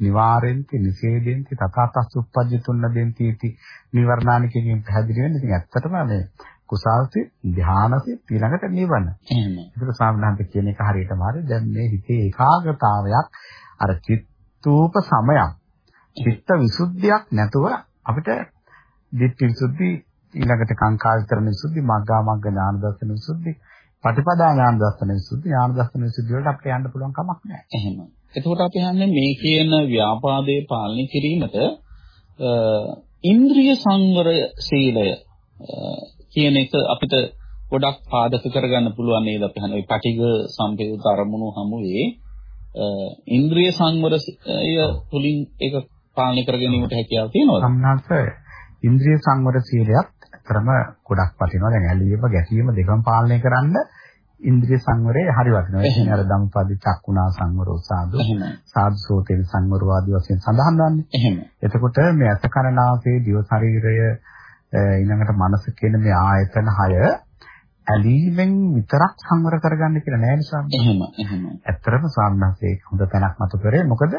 නිවාරෙන්ති නිසේදෙන්ති තථාතස් උප්පජ්ජතුන්න දෙන්ති इति නිවර්ණානි කියන පැහැදිලි වෙන්නේ. ඉතින් ඇත්තටම මේ කුසල්සි ධානසි ඊළඟට නිවන. එහෙම. ඒක සාමාන්‍යයෙන් කියන එක හරියටම හරි. දැන් මේ හිතේ ඒකාග්‍රතාවයක් අර චිත්තූප සමයක් චිත්ත විසුද්ධියක් නැතුව අපිට දිට්ඨි විසුද්ධි ඊළඟට කාංකා විතරණ විසුද්ධි මග්ගා මග්ග ඥාන දර්ශන විසුද්ධි පටිපදා ඥාන දර්ශන විසුද්ධි ඥාන දර්ශන විසුද්ධි වලට අපිට යන්න පුළුවන් කමක් නැහැ. එහෙම. එතකොට අපි හන්නේ මේ කියන ව්‍යාපාදයේ පාලනය කිරීමට ඉන්ද්‍රිය සංවර සීලය කියන එක අපිට ගොඩක් පාදක කරගන්න පුළුවන් නේද අපි හන්නේ පටිඝ සම්පේත අරමුණු හමුවේ ඉන්ද්‍රිය සංවරය තුලින් ඒක පාලනය කර ගැනීමට හැකියාව තියෙනවද? සම්මාස ඉන්ද්‍රිය සංවර සීලයත් අතරම ගොඩක් වටිනවා. දැන් ඇලීම ගැටීම දෙකම පාලනය කරන්න ඉන්ද්‍රිය සංවරය හරි වටිනවා. ඒ කියන්නේ අර ධම්පදි චක්කුණා සංවරෝ සාදු සාදු සෝතේ සංවරෝ ආදී වශයෙන් සඳහන් වන්නේ. එහෙම. එතකොට මේ අස කරනාසේ දිව ශරීරය ඊළඟට මනස කියන මේ ආයතන 6 ඇලීමෙන් විතරක් සංවර කරගන්න කියලා නෑ නිසා. එහෙම එහෙම. ඇත්තටම ස්වාමීන් වහන්සේ හොඳ තැනක් මත කරේ. මොකද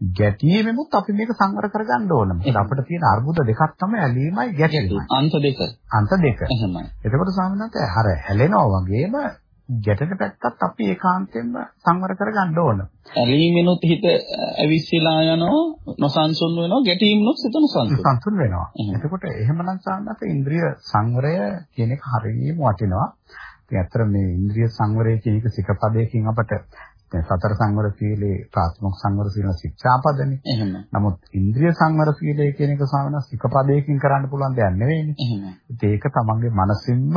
ගැටීමෙමුත් අපි මේක සංවර කරගන්න ඕන. මොකද අපිට තියෙන අර්බුද දෙකක් තමයි ඇලීමයි ගැටීමයි. අන්ත දෙක. අන්ත දෙක. එහෙමයි. එතකොට සාමාන්‍යයෙන් අර ඇලෙනවා වගේම ගැටෙන පැත්තත් අපි ඒකාන්තයෙන්ම සංවර කරගන්න ඕන. ඇලීමෙනුත් හිත ඇවිස්සලා යනවා නොසන්සුන් වෙනවා ගැටීමනොත් සිත නොසන්සුන්. සංසුන් වෙනවා. එතකොට එහෙමනම් සාමාන්‍යයෙන් ඉන්ද්‍රිය සංවරය කියන එක හරියම වටිනවා. ඉතින් අතර මේ ඉන්ද්‍රිය සංවරය කියන එක සිකපදයකින් අපට දැන් සතර සංවර සීලේ ප්‍රාථමික සංවර සීල ශික්ෂාපදනේ. එහෙම. නමුත් ඉන්ද්‍රිය සංවර සීලය කියන එක සාමාන්‍ය සිකපදයකින් කරන්න පුළුවන් දෙයක් නෙවෙයිනේ. එහෙම. ඒක තමන්ගේ මනසින්ම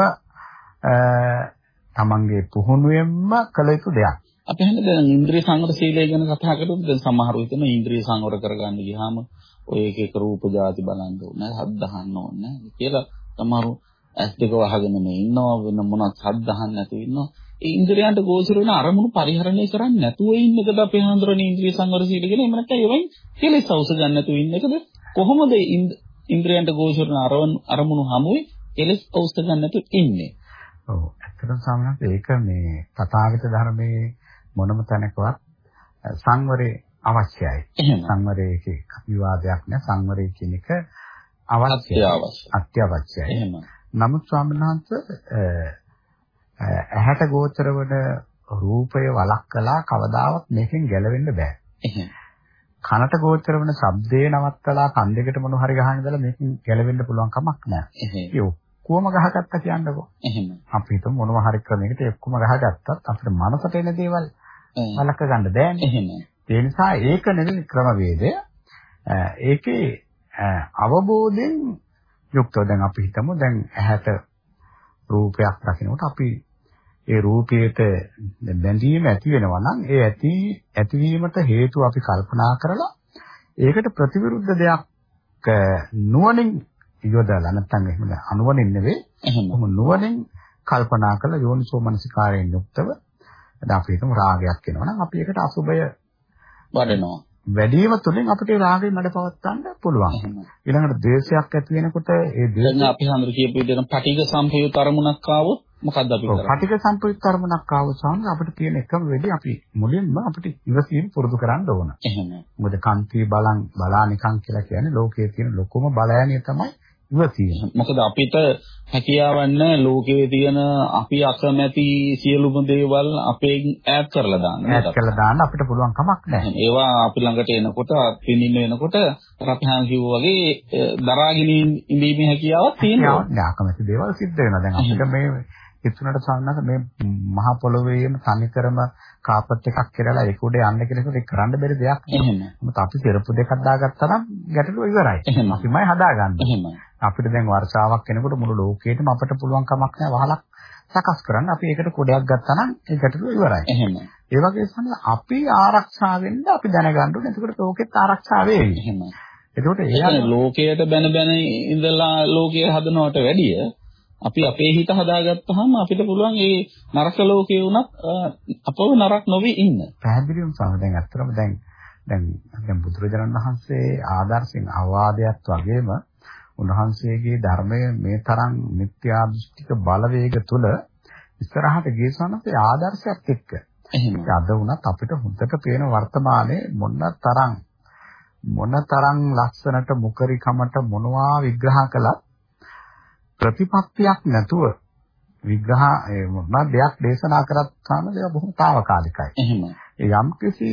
තමන්ගේ පුහුණුවෙන්ම කළ යුතු දෙයක්. අපි හන්නේ දැන් ඉන්ද්‍රිය සංවර සීලය ගැන කතා කරද්දී දැන් සමහර විටම ඉන්ද්‍රිය සංවර කරගන්න ගියාම ඔය එක එක රූප જાති බලන්න ඕනේ, හත් දහන්න ඕනේ කියලා සමහරු ඇස් දෙක වහගෙන මේ ඉන්නවා වෙන මොනවත් හත් දහන්න නැතුව ඉන්නවා. ඒ ඉන්ද්‍රියයන්ට ගෝචර වෙන අරමුණු පරිහරණය කරන්නේ නැතුව ඉන්න එකද අපේ හඳුරන ඉන්ද්‍රිය සංවර සීල කියලා. එහෙම නැත්නම් ඒවෙන් කෙලෙස් අවශ්‍ය ගන්න නැතුව ඉන්න එකද? කොහොමද ඉන්ද්‍රියයන්ට ගෝචර වෙන අරමුණු හමුවේ කෙලෙස් අවශ්‍ය ගන්න නැතුව ඉන්නේ? ඔව්. ඇත්තටම සාමාන්‍යයෙන් ඒක මේ තථාගත ධර්මයේ මොනම තැනකවත් සංවරේ අවශ්‍යයි. සංවරයේ විවාදයක් නෑ. සංවරය කියන එක අවශ්‍යයි. අත්‍යවශ්‍යයි. එහෙම. නමුත් ස්වාමීන් වහන්සේ ඇහැට ගෝචර වන රූපය වළක්කලා කවදාවත් මේකෙන් ගැලවෙන්න බෑ. කනට ගෝචර වන ශබ්දේ නවත්තලා කන් දෙකට මොන හරි ගහන ඉඳලා මේකෙන් ගැලවෙන්න පුළුවන් කමක් නැහැ. ඒ ඔක්කොම ගහගත්තා කියන්නකෝ. එහෙම. අපි හිතමු මොනවා හරි ක්‍රමයකට ඔක්කොම ගහගත්තත් අපිට මනසට එන දේවල් වළක්ක ගන්න බෑනේ. එහෙම. ඒ නිසා ඒක නෙවෙයි ක්‍රමවේදය. ඒකේ අවබෝධයෙන් යුක්තව දැන් අපි හිතමු දැන් ඇහැට රූපයක් දකිනකොට අපි ඒ රූපයට බැඳීම ඇති වෙනවා නම් ඒ ඇති ඇතිවීමට හේතුව අපි කල්පනා කරලා ඒකට ප්‍රතිවිරුද්ධ දෙයක් නුවණින් යොදලා නැත්නම් එහෙම අනුවණින් නෙවෙයි. එහෙම. නුවණින් කල්පනා කරලා යෝනිසෝ මනසිකාරයෙන් යුක්තව දැන් අපි හිතමු රාගයක් එනවා නම් අපි ඒකට අසුබය වඩනවා. වැඩිම තුලින් අපිට රාගය මඩ පවත්වන්න පුළුවන්. ඊළඟට ද්වේෂයක් ඇති වෙනකොට ඒ ද්වේෂය අපි හඳුර කියපු විදිහට පටිඝ සම්පයුත් අරමුණක් ආවොත් මොකද්ද අපි කරන්නේ? පටිඝ සම්පයුත් අරමුණක් ආවොත් අපිට තියෙන එකම වෙලේ අපි මුලින්ම අපිට ඉවසීම පුරුදු කරන්න ඕන. එහෙමයි. මොකද කාන්ති බලන් බලානිකන් කියලා කියන්නේ ලෝකයේ තියෙන ලොකුම බලයනිය තමයි ඉවසීම. මොකද අපිට හැකියාවක් නැහැ ලෝකයේ තියෙන අපි අකමැති සියලුම දේවල් අපෙන් ඈත් කරලා දාන්න. ඈත් කරලා දාන්න අපිට පුළුවන් කමක් නැහැ. ඒවා අපි ළඟට එනකොට පිනින්න වෙනකොට අපි හාන් කිව්වා වගේ දරාගෙන ඉඳීමේ හැකියාවක් තියෙනවා. අකමැති දේවල් සිද්ධ වෙනවා. දැන් අපිට මේ හිතුනට සාන්නක මේ මහ පොළොවේම තනිකරම කාපට් එකක් කරලා ඒක උඩ යන්න කියලා ඒක කරන්න බැරි දෙයක් නෙමෙයි. මොකද අපි සිරපු දෙකක් දාගත්තා නම් ගැටලුව ඉවරයි. අපිමයි හදාගන්නේ. අපිට දැන් වර්ෂාවක් එනකොට මුළු ලෝකෙටම අපිට පුළුවන් කමක් නැහැ වහලක් සකස් කරන්න. අපි ඒකට කොඩයක් ගත්තා නම් ඒ ගැටලුව ඉවරයි. එහෙමයි. ඒ වගේ තමයි අපි ආරක්ෂා වෙන්න අපි දැනගන්න ඕනේ. එතකොට ලෝකෙත් ආරක්ෂා වෙයි. එහෙමයි. එතකොට ඒ ලෝකයට බැන බැන ඉඳලා ලෝකය හදනවට වැඩිය අපි අපේ හිත හදාගත්තාම අපිට පුළුවන් ඒ නරක ලෝකේ වුණත් අපව නරක නොවි ඉන්න. පැහැදිලිවම සම දැන් අත්‍තරම දැන් දැන් දැන් බුදුරජාණන් වහන්සේ ආදර්ශයෙන් අවවාදයක් වගේම උන්වහන්සේගේ ධර්මය මේ තරම් මිත්‍යා දෘෂ්ටික බලවේග තුල ඉස්සරහට ගිය සනසේ ආදර්ශයක් එක්ක. එහෙනම් අද වුණත් අපිට හොඳට පේන වර්තමානයේ මොන තරම් මොන තරම් ලස්සනට මුකරිකමට මොනවා විග්‍රහ කළත් ප්‍රතිපත්තියක් නැතුව විග්‍රහ මොන දෙයක් දේශනා කරත් තමයි ඒක බොහොම తాවකාලිකයි. එහෙමයි. යම් කිසි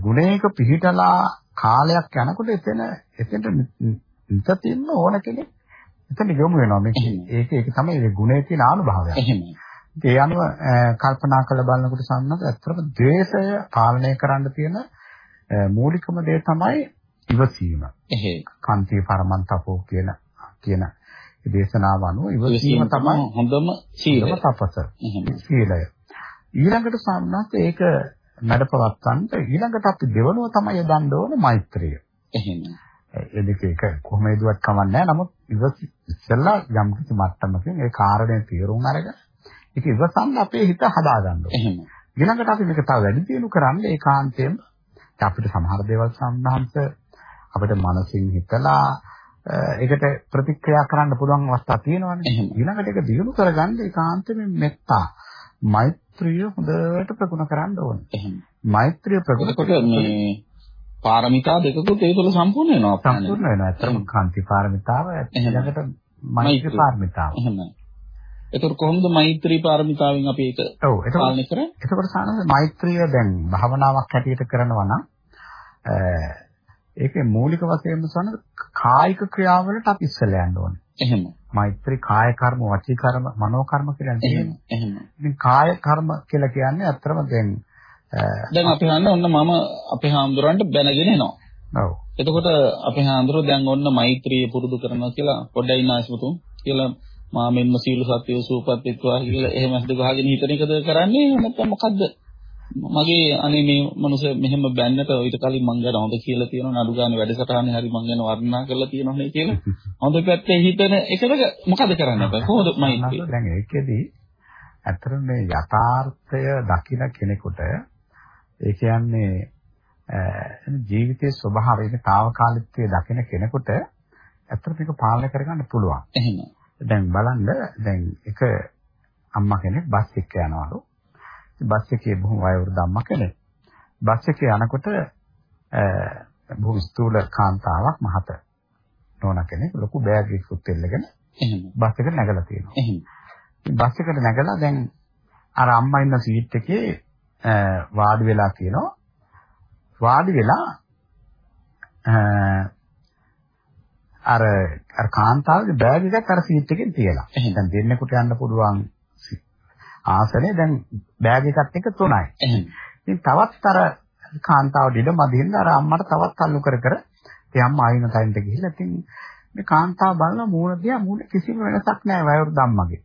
ගුණයක පිහිටලා කාලයක් යනකොට එතන එතනට නිතින් ඕන කෙනෙක් එතන යොමු වෙනවා මේක ඒක ඒක තමයි ඒ ගුණයේ තියෙන අනුභවය. එහෙමයි. ඒ අනුව කල්පනා කරලා බලනකොට සම්මත ඇත්තටම ද්වේෂය පාලනය කරන්න තියෙන මූලිකම දේ තමයි ඉවසීම. එහෙයි. කාන්ති පරමන්තපෝ කියන කියන දේශනාව අනුව ඉවසීම තමයි හොඳම සීලය. තපස. සීලය. ඊළඟට සම්මත ඒක නඩපවත්තන්ට ඊළඟට අපි දෙවනුව තමයි යදන්න ඕනේ මෛත්‍රිය. එහෙමයි. ඒ දෙක එක කොහොම හදුවත් කමන්නේ නැහැ. නමුත් ඉවස ඉස්සෙල්ලා යම් කිසි මට්ටමකින් ඒ කාරණේ තීරුම් අරගෙන ඒක ඉවසන්න අපේ හිත හදාගන්න ඕනේ. එහෙමයි. ඊළඟට අපි මේක තව වැඩි දියුණු කරන්න ඒකාන්තයෙන්ම අපිට සමහර දේවල් සම්බන්ධ අපිට මනසින් හිතලා ඒකට ප්‍රතික්‍රියා කරන්න පුළුවන් අවස්ථා තියෙනවානේ. ඊළඟට ඒක දියුණු කරගන්න ඒකාන්තයෙන් මෙත්තා මෛත්‍රිය හොඳට ප්‍රගුණ කරන්න ඕනේ. මෛත්‍රිය ප්‍රගුණ කොට මේ පාරමිතා දෙකකුත් ඒ තුළ සම්පූර්ණ වෙනවා. සම්පූර්ණ වෙනවා. ඇත්තටම කාන්ති පාරමිතාව ඊළඟට මෛත්‍රී පාරමිතාව. එහෙමයි. එතකොට කොහොමද මෛත්‍රී පාරමිතාවෙන් අපි ඒක පාලනය කරන්නේ? එතකොට සානස මෛත්‍රිය දැන් භාවනාවක් හැටියට කරනවා නම් ඒකේ මූලික වශයෙන්ම සන කායික ක්‍රියාවලට අපි ඉස්සෙල්ලා යන්න ඕනේ. එහෙම. මෛත්‍රී කාය කර්ම, වචී කර්ම, මනෝ කර්ම කියලා තියෙනවා. එහෙම. ඉතින් කාය කර්ම කියලා කියන්නේ අත්‍තරම දැන් දැන් අපි හන්නේ ඔන්න මම අපේ හාමුදුරන්ට බැනගෙන එනවා. ඔව්. එතකොට අපේ හාමුදුරුවෝ දැන් ඔන්න මෛත්‍රිය පුරුදු කරනවා කියලා පොඩ්ඩයි ඉන්න ආශ්මතුන් කියලා මා මෙන්න සීල සත්‍ය සූපත් වෙත්වා කියලා එහෙම හිත ගහගෙන හිතන එකද කරන්නේ නැත්නම් මොකද්ද මගේ අනේ මේ මනුස්ස මෙහෙම බැන්නට ඊට කලින් මං ගැන හොඳ කියලා තියෙනවා නඩු ගානේ වැඩසටහනේ හරි මං ගැන වර්ණනා කරලා තියෙනවා නේ කියලා හොඳ පැත්තේ හිතන එකද මොකද කරන්න බෑ කොහොමද මයින්ඩ් දැන් ඒකෙදී ඇත්තටම මේ යථාර්ථය දකින කෙනෙකුට ඒ කියන්නේ ජීවිතයේ ස්වභාවය తాවකාලිකත්වයේ දකින කෙනෙකුට ඇත්තට මේක පාලනය කරගන්න පුළුවන්. එහෙම. දැන් බලන්න දැන් එක අම්මා කෙනෙක් බස් එක්ක යනවලු. බස් එකේ බොහොම වයවෘද්ධ අම්මා කෙනෙක්. බස් එකේ යනකොට බොහොම ස්ථූල කාන්තාවක් මහත නෝනා කෙනෙක් ලොකු බෑග් එකකුත් එල්ලගෙන බස් එකට නැගලා තියෙනවා. එහෙම. බස් එකට නැගලා දැන් අර අම්මා ඉන්න සීට් එකේ වාඩි වෙලා කියනවා. වාඩි වෙලා අර අර කාන්තාවගේ බෑග් එකක් අර සීට් එකෙන් තියලා. දැන් දෙන්නෙකුට යන්න පුළුවන් ආසනේ දැන් බෑග් එකත් එක්ක තුනයි. ඉතින් තවත් අර කාන්තාව ඩිඩ මදින්න අර අම්මට තවත් අල්ලු කර කර ඉතින් අම්මා ආයෙම තැනට ගිහිල්ලා ඉතින් මේ කාන්තාව බලන මූණ දිහා මූණ කිසිම වෙනසක් නැහැ වයවරු ධම්මගේ.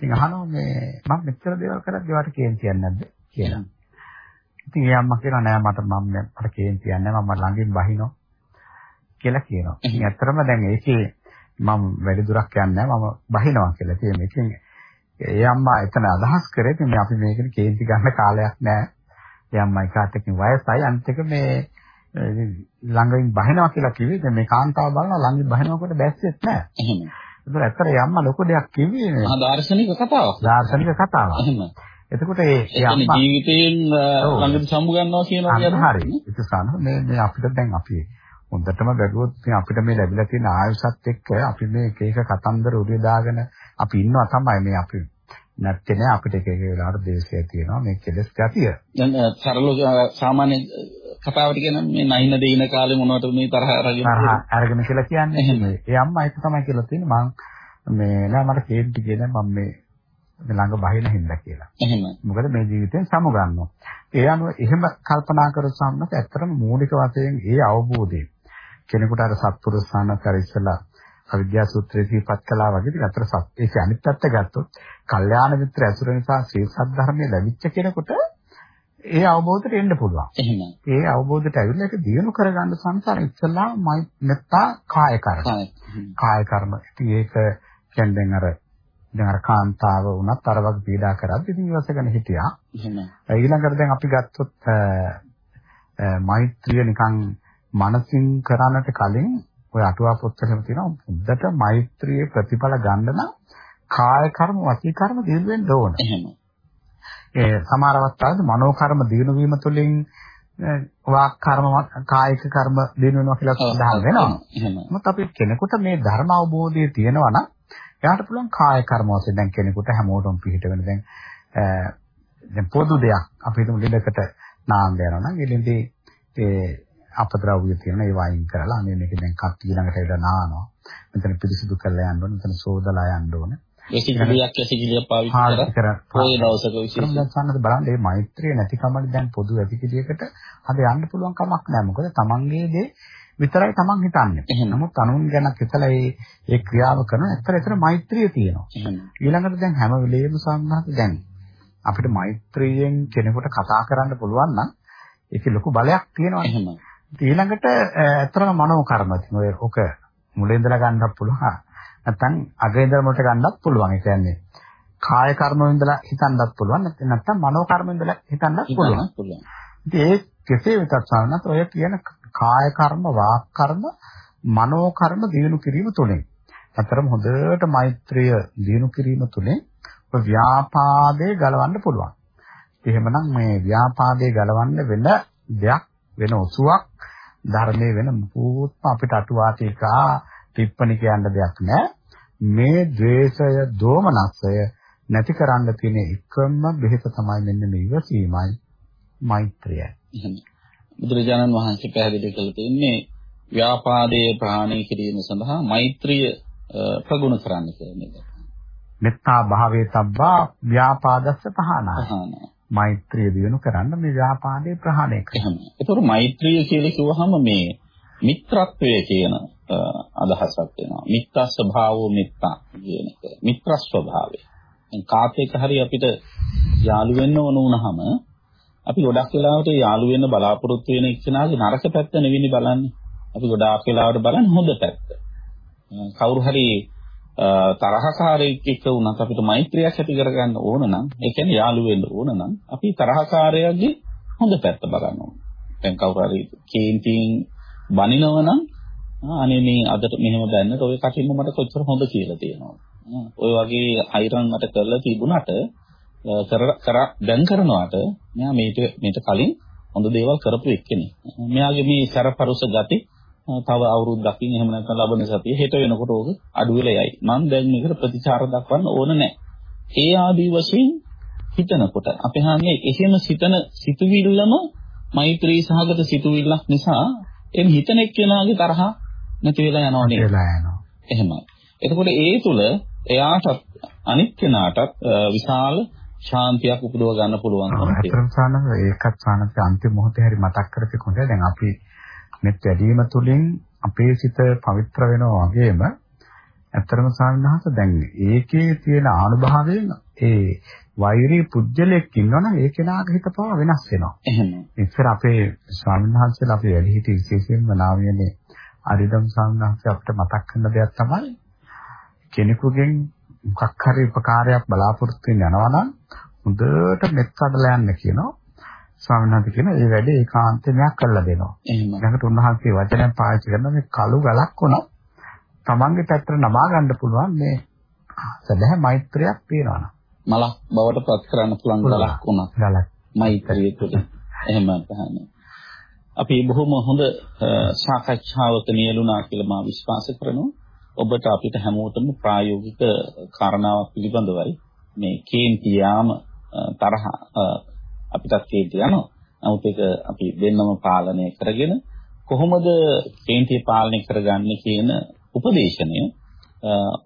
ඉතින් අහනවා මේ මම මෙච්චර දේවල් කරද්දි වට කේන් කියන්නේ නැද්ද කියලා. ඉතින් ඒ අම්මා කියනවා නෑ මට මම මට කේන් කියන්නේ මම ළඟින් බහිනවා කියලා කියනවා. ඉතින් ඇත්තටම දැන් ඒකේ මම වැඩි දුරක් යන්නේ නෑ මම බහිනවා කියලා. ඉතින් මේකෙන් ඒ අම්මා එතන අදහස් කරේ ඉතින් අපි මේකේ කේන්ති ගන්න කාලයක් නැහැ. ඒ අම්මයි කාටකින් වයසයි අනිත් එක මේ ළඟින් බහිනවා කියලා කිව්වේ දැන් මේ කාන්තාව බලනවා ළඟින් බහිනකොට බැස්සෙත් නැහැ. එහෙම. ඒතර ඇත්තට ඒ අම්මා ලොකු දෙයක් කිව්වේ නේ. ආ දාර්ශනික කතාවක්. දාර්ශනික කතාවක්. එහෙම. එතකොට ඒ අම්මා ජීවිතයෙන් ළඟට සම්බු ගන්නවා කියනවා කියන්නේ හරි. ඒක සාන මේ මේ අපිට දැන් අපි හොඳටම බැලුවොත් අපිට මේ ලැබිලා තියෙන ආයුෂත් එක්ක අපි මේ එක එක කතන්දර උඩේ දාගෙන අපි ඉන්නවා තමයි මේ අපි නැත්තේ නෑ අපිට එක එක වෙලාවට දේශය තියෙනවා මේ කෙලස් ගතිය. දැන් සරල සාමාන්‍ය කතාවට කියන මේ නයින දෙයින කාලේ මොනවද මේ තරහ අරගෙන තරහ අරගෙන කියලා කියන්නේ එහෙම. ඒ අම්මා ඒක තමයි කියලා තියෙන්නේ මම මේ නෑ මට කේන්ති කියන මම මේ ළඟ බහින හින්දා කියලා. එහෙම. මොකද මේ ජීවිතෙන් සමුගන්නවා. ඒ අනුව එහෙම කල්පනා කර සම්මත ඇත්තටම මූලික වශයෙන් ඒ අවබෝධය කෙනෙකුට අර සත්පුරුෂානත් අර ඉස්සලා අවිද්‍යා සූත්‍රයේ සිහිපත් කළා වගේ ඉතින් අතර සත් ඒක අනිත් පැත්ත ගත්තොත් කල්යාණ මිත්‍ර ඇසුර නිසා ශ්‍රී සද්ධර්මයේ ලැබිච්ච කෙනෙකුට ඒ අවබෝධයට එන්න පුළුවන්. එහෙම. ඒ අවබෝධයට ඇවිල්ලා ඒක දියුණු කරගන්න සංසාර ඉස්සලා මෙත්තා කාය කර්ම. කාය කර්ම. ඉතින් ඒක කියන්නේ දැන් අර දැන් අර කාන්තාව වුණත් අර වගේ පීඩා කරද්දි ඉතින් ඉවසගෙන හිටියා. එහෙම. ඊළඟට දැන් අපි ගත්තොත් මෛත්‍රිය නිකන් මනසින් කරන්නට කලින් ඔය අටුවා පොත්වලම තියෙනවා හොඳට මෛත්‍රියේ ප්‍රතිඵල ගන්න නම් කාය කර්ම වචී කර්ම දිනු වෙන්න ඕන. එහෙම. ඒ සමහර අවස්ථාවලදී මනෝ කර්ම දිනු වීම තුළින් වාක් කර්ම කායික කර්ම දිනු වෙනවා කියලා සඳහන් වෙනවා. එහෙම. මොකද අපි කෙනෙකුට මේ ධර්ම අවබෝධය තියෙනවා නම් එයාට පුළුවන් කාය කර්ම වශයෙන් දැන් කෙනෙකුට හැමෝටම පිළිහිට වෙන දැන් දැන් පොදු දෙයක් අපි හිතමු ලෙඩකට නාන්න යනවා නම් එළින්දී ඒ අපද්‍රව්‍ය තියෙන ඒවා අයින් කරලා අනේ මේක දැන් කට්ටිය ළඟට එලා නානවා. මෙතන පිරිසිදු කරලා යන්න ඕන. මෙතන සෝදලා යන්න ඕන. එසිගිලියක් එසිගිලියක් පාවිච්චි කරලා පොයේ දවසක විශේෂයෙන් දැන් බලන්න මේ මෛත්‍රිය නැතිකමනේ දැන් පොදු ඇතිකිලියකට අද යන්න පුළුවන් කමක් නැහැ. මොකද තමන්ගේ දේ විතරයි තමන් හිතන්නේ. නමුත් අනුන් ගැන හිතලා ඒ ඒ ක්‍රියාව කරන ඇත්තට එතන මෛත්‍රිය තියෙනවා. ඊළඟට දැන් හැම වෙලෙම සම්මාත දැන් අපිට මෛත්‍රියෙන් කෙනෙකුට කතා කරන්න පුළුවන් නම් ඒකේ ලොකු බලයක් තියෙනවා. ඊළඟට ඇත්තටම මනෝ කර්ම තියෙන ඔය ඔක මුලින් ඉඳලා ගන්නත් පුළුවන්. නැත්නම් අග ඉඳලා මුලට ගන්නත් පුළුවන්. ඒ කියන්නේ කාය කර්ම ඉඳලා හිතන්නත් පුළුවන්. නැත්නම් මනෝ කර්ම ඉඳලා හිතන්නත් පුළුවන්. ඉතින් ඒ කෙසේ වෙතත් සානත් ඔය කියන කාය කර්ම, වාක් කර්ම, මනෝ කර්ම දිනු කිරීම තුලින්. අතරම හොඳට මෛත්‍රිය දිනු කිරීම ඔය ව්‍යාපාදේ ගලවන්න පුළුවන්. එහෙමනම් මේ ව්‍යාපාදේ ගලවන්න වෙන දෙයක් වෙන ඔසුවක් ධර්මයේ වෙන මුකුත්ම අපිට අටුවාටිකා ටිප්පණි කියන්න දෙයක් නැහැ. මේ ද්වේෂය, දෝමනස්සය නැති කරන්න තියෙන එකම බෙහෙත තමයි මෙන්න මේ ඉවසීමයි මෛත්‍රියයි. බුදුරජාණන් වහන්සේ පැහැදිලි කළ තියෙන්නේ ව්‍යාපාදයේ ප්‍රහාණය කිරීම සඳහා මෛත්‍රිය ප්‍රගුණ කරන්න කියන එක. මෙත්තා භාවයේ තබ්බා ව්‍යාපාදස්ස පහනාය. මෛත්‍රිය දිනු කරන්න මේ ව්‍යාපාදේ ප්‍රහාණය කරනවා. ඒතකොට මෛත්‍රිය කියලා කිව්වහම මේ මිත්‍රත්වය කියන අදහසක් වෙනවා. මිත්‍ර ස්වභාවෝ මිත්තා කියන එක. මිත්‍ර ස්වභාවය. දැන් කාත් එක්ක හරි අපිට යාළු වෙන්න ඕන වුණාම අපි ගොඩක් වෙලාවට යාළු වෙන්න බලාපොරොත්තු වෙන එක්කෙනාගේ නරක පැත්ත නෙවෙයි බලන්නේ. අපි ගොඩාක් වෙලාවට බලන්නේ හොඳ පැත්ත. කවුරු හරි තරහකාරයෙක් එක්ක වුණත් අපිට මෛත්‍රියක් ඇති කරගන්න ඕන නම් ඒ කියන්නේ යාළු වෙන්න ඕන නම් අපි තරහකාරයාගේ හොඳ පැත්ත බලන්න ඕන. දැන් කවුරු හරි කේන්තින් බනිනව නම් අනේ මේ අදට මෙහෙම බැන්නට ඔය කටින්ම මට කොච්චර හොඳ කියලා තියෙනවා. ඔය වගේ අයිරන් මට කරලා තිබුණාට කර කර දැන් කරනවාට මෙයා මේට මේට කලින් හොඳ දේවල් කරපු එක්කෙනෙක්. මෙයාගේ මේ සරපරුස ගති තව අවුරුද්දකින් එහෙම නැත්නම් ලබන සතිය හෙට වෙනකොට ඕක අඩු වෙලා යයි. මම දැන් මේකට ප්‍රතිචාර දක්වන්න ඕන නැහැ. ඒ ආදී වශයෙන් හිතනකොට අපි හන්නේ එහෙම සිතන සිතුවිල්ලම මෛත්‍රී සහගත සිතුවිල්ලක් නිසා එම් හිතන එක්කෙනාගේ තරහ නැති වෙලා යනවා නේද? වෙලා යනවා. එහෙමයි. එතකොට ඒ තුල එයාටත් අනිත් කෙනාටත් විශාල ශාන්තියක් උපදව ගන්න පුළුවන්. අතරම සානස ඒකත් සානස අන්තිම මොහොතේ හරි මතක් කරපේ කොහොමද දැන් අපි මෙත් වැඩිම තුලින් අපේ සිත පවිත්‍ර වෙනවා වගේම ඇත්තරම සාමනහස දැන් ඒකේ තියෙන ආනුභාවයෙන් ඒ වෛරී පුජ්‍යලයක් ඉන්නවනම් ඒ කෙනාගේ හිත පවා වෙනස් වෙනවා. එහෙම. ඉස්සර අපේ ස්වාමීන් වහන්සේලා අපි වැඩි හිටි විශේෂයෙන්ම නාමයේනේ අරිදම් ස්වාමීන් වහන්සේ අපිට මතක් කරන දෙයක් තමයි කෙනෙකුගෙන් මොකක් හරි උපකාරයක් බලාපොරොත්තු වෙන්න යනවා නම් හොඳට මෙත් කඩලා යන්න කියනවා. ස්වාමීන් වහන්සේ කියන ඒ වැඩේ ඒකාන්තයක් කරලා දෙනවා. ඊළඟට උන්වහන්සේ වචනයක් පාවිච්චි කරන මේ කළු ගලක් වුණා තමන්ගේ පැත්තට නමා ගන්න පුළුවන් මේ සදහැ මෛත්‍රියක් තියෙනවා නම්. මලක් බවට පත් කරන්න පුළුවන් ගලක් වුණා. ගලක්. මෛත්‍රිය තුළ. එහෙම තමයි. අපි බොහොම හොඳ සාකච්ඡාවක නියලුණා කියලා මා විශ්වාස කරනවා. ඔබට අපිට හැමෝටම ප්‍රායෝගික කාරණාවක් පිළිබඳවයි මේ කේන්ති යාම තරහ අපිටත් කේන්ති යනවා. නමුත් ඒක අපි දෙන්නම පාලනය කරගෙන කොහොමද කේන්තිය පාලනය කරගන්නේ කියන උපදේශනය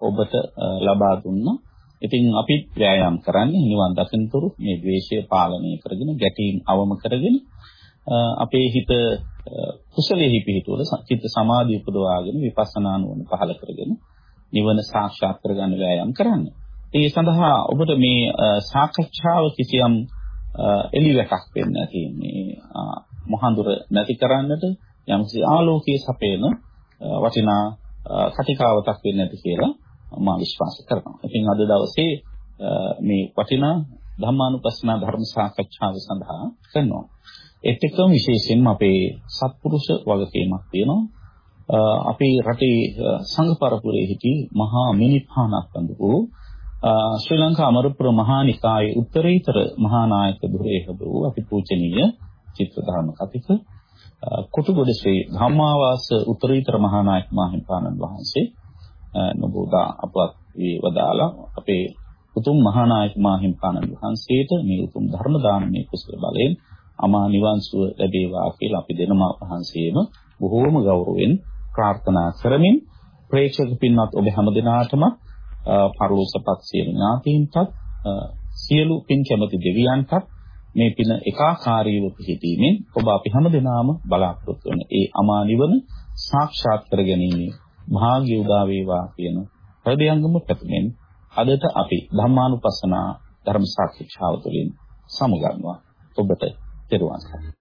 ඔබට ලබා දුන්නා. ඉතින් අපි ව්‍යායාම් කරන්නේ නිවන් දකින්නතුරු මේ ද්වේෂය පාලනය කරගෙන ගැටීම් අවම කරගෙන අපේ හිත කුසලයේ පිහිටුවල චිත්ත සමාධිය උපදවාගෙන විපස්සනා නුවණ පහළ කරගෙන නිවන සාක්ෂාත් කරගන්න වෑයම් කරන්න. ඒ සඳහා ඔබට මේ සාකච්ඡාව කිසියම් එළිවැටක් වෙන්න තියෙන්නේ. මහඳුර නැති කරන්නට යම්කිසි ආලෝකයේ සපේන වටිනා කතිකාවතක් වෙන්න ඇති කියලා මම විශ්වාස කරනවා. ඉතින් අද දවසේ මේ වටිනා ධම්මානුපස්සනා ධර්ම සාකච්ඡාව සඳහා කරනවා. ඒත් එක්කම විශේෂයෙන්ම අපේ සත්පුරුෂ වගකීමක් තියෙනවා. අපේ රටේ සංඝ පරපුරේ සිටි මහා මිනිපානක් වඳපු ශ්‍රී ලංකා අමරපුර මහා නිකායේ උත්තරීතර මහා නායක දුරේහබ වූ අපි පූජනීය චිත්‍රධර්ම කතික කොටුගොඩ ශ්‍රී ධම්මාවාස උත්තරීතර මහා නායක මහින්පාණන් වහන්සේ නබෝදා අපවත් වේවදාලා අපේ උතුම් මහා නායක මහින්පාණන් වහන්සේට මේ උතුම් ධර්ම දානමය කුසල බලයෙන් අමා නිවන් සුව ලැබේවා කියලා අපි දෙනම වහන්සේම බොහෝම ගෞරවයෙන් ප්‍රාර්ථනා කරමින් ප්‍රේක්ෂක පින්වත් ඔබ හැම දිනාටම පරලෝසපත් සියලු ඥාතීන්ටත් සියලු පින් කැමති දෙවියන්ටත් මේ පින ඒකාකාරීව පිහිටීමෙන් ඔබ අපි හැම දිනාම බලාපොරොත්තු වන ඒ අමා නිවන සාක්ෂාත් කර ගැනීම භාග්‍ය උදා වේවා කියන හෘදයංගම පැතුමෙන් අදට අපි ධම්මානුපස්සනා ධර්ම සාකච්ඡාව තුළින් සමුගන්නවා. ඔබට තෙරුවන් සරණයි.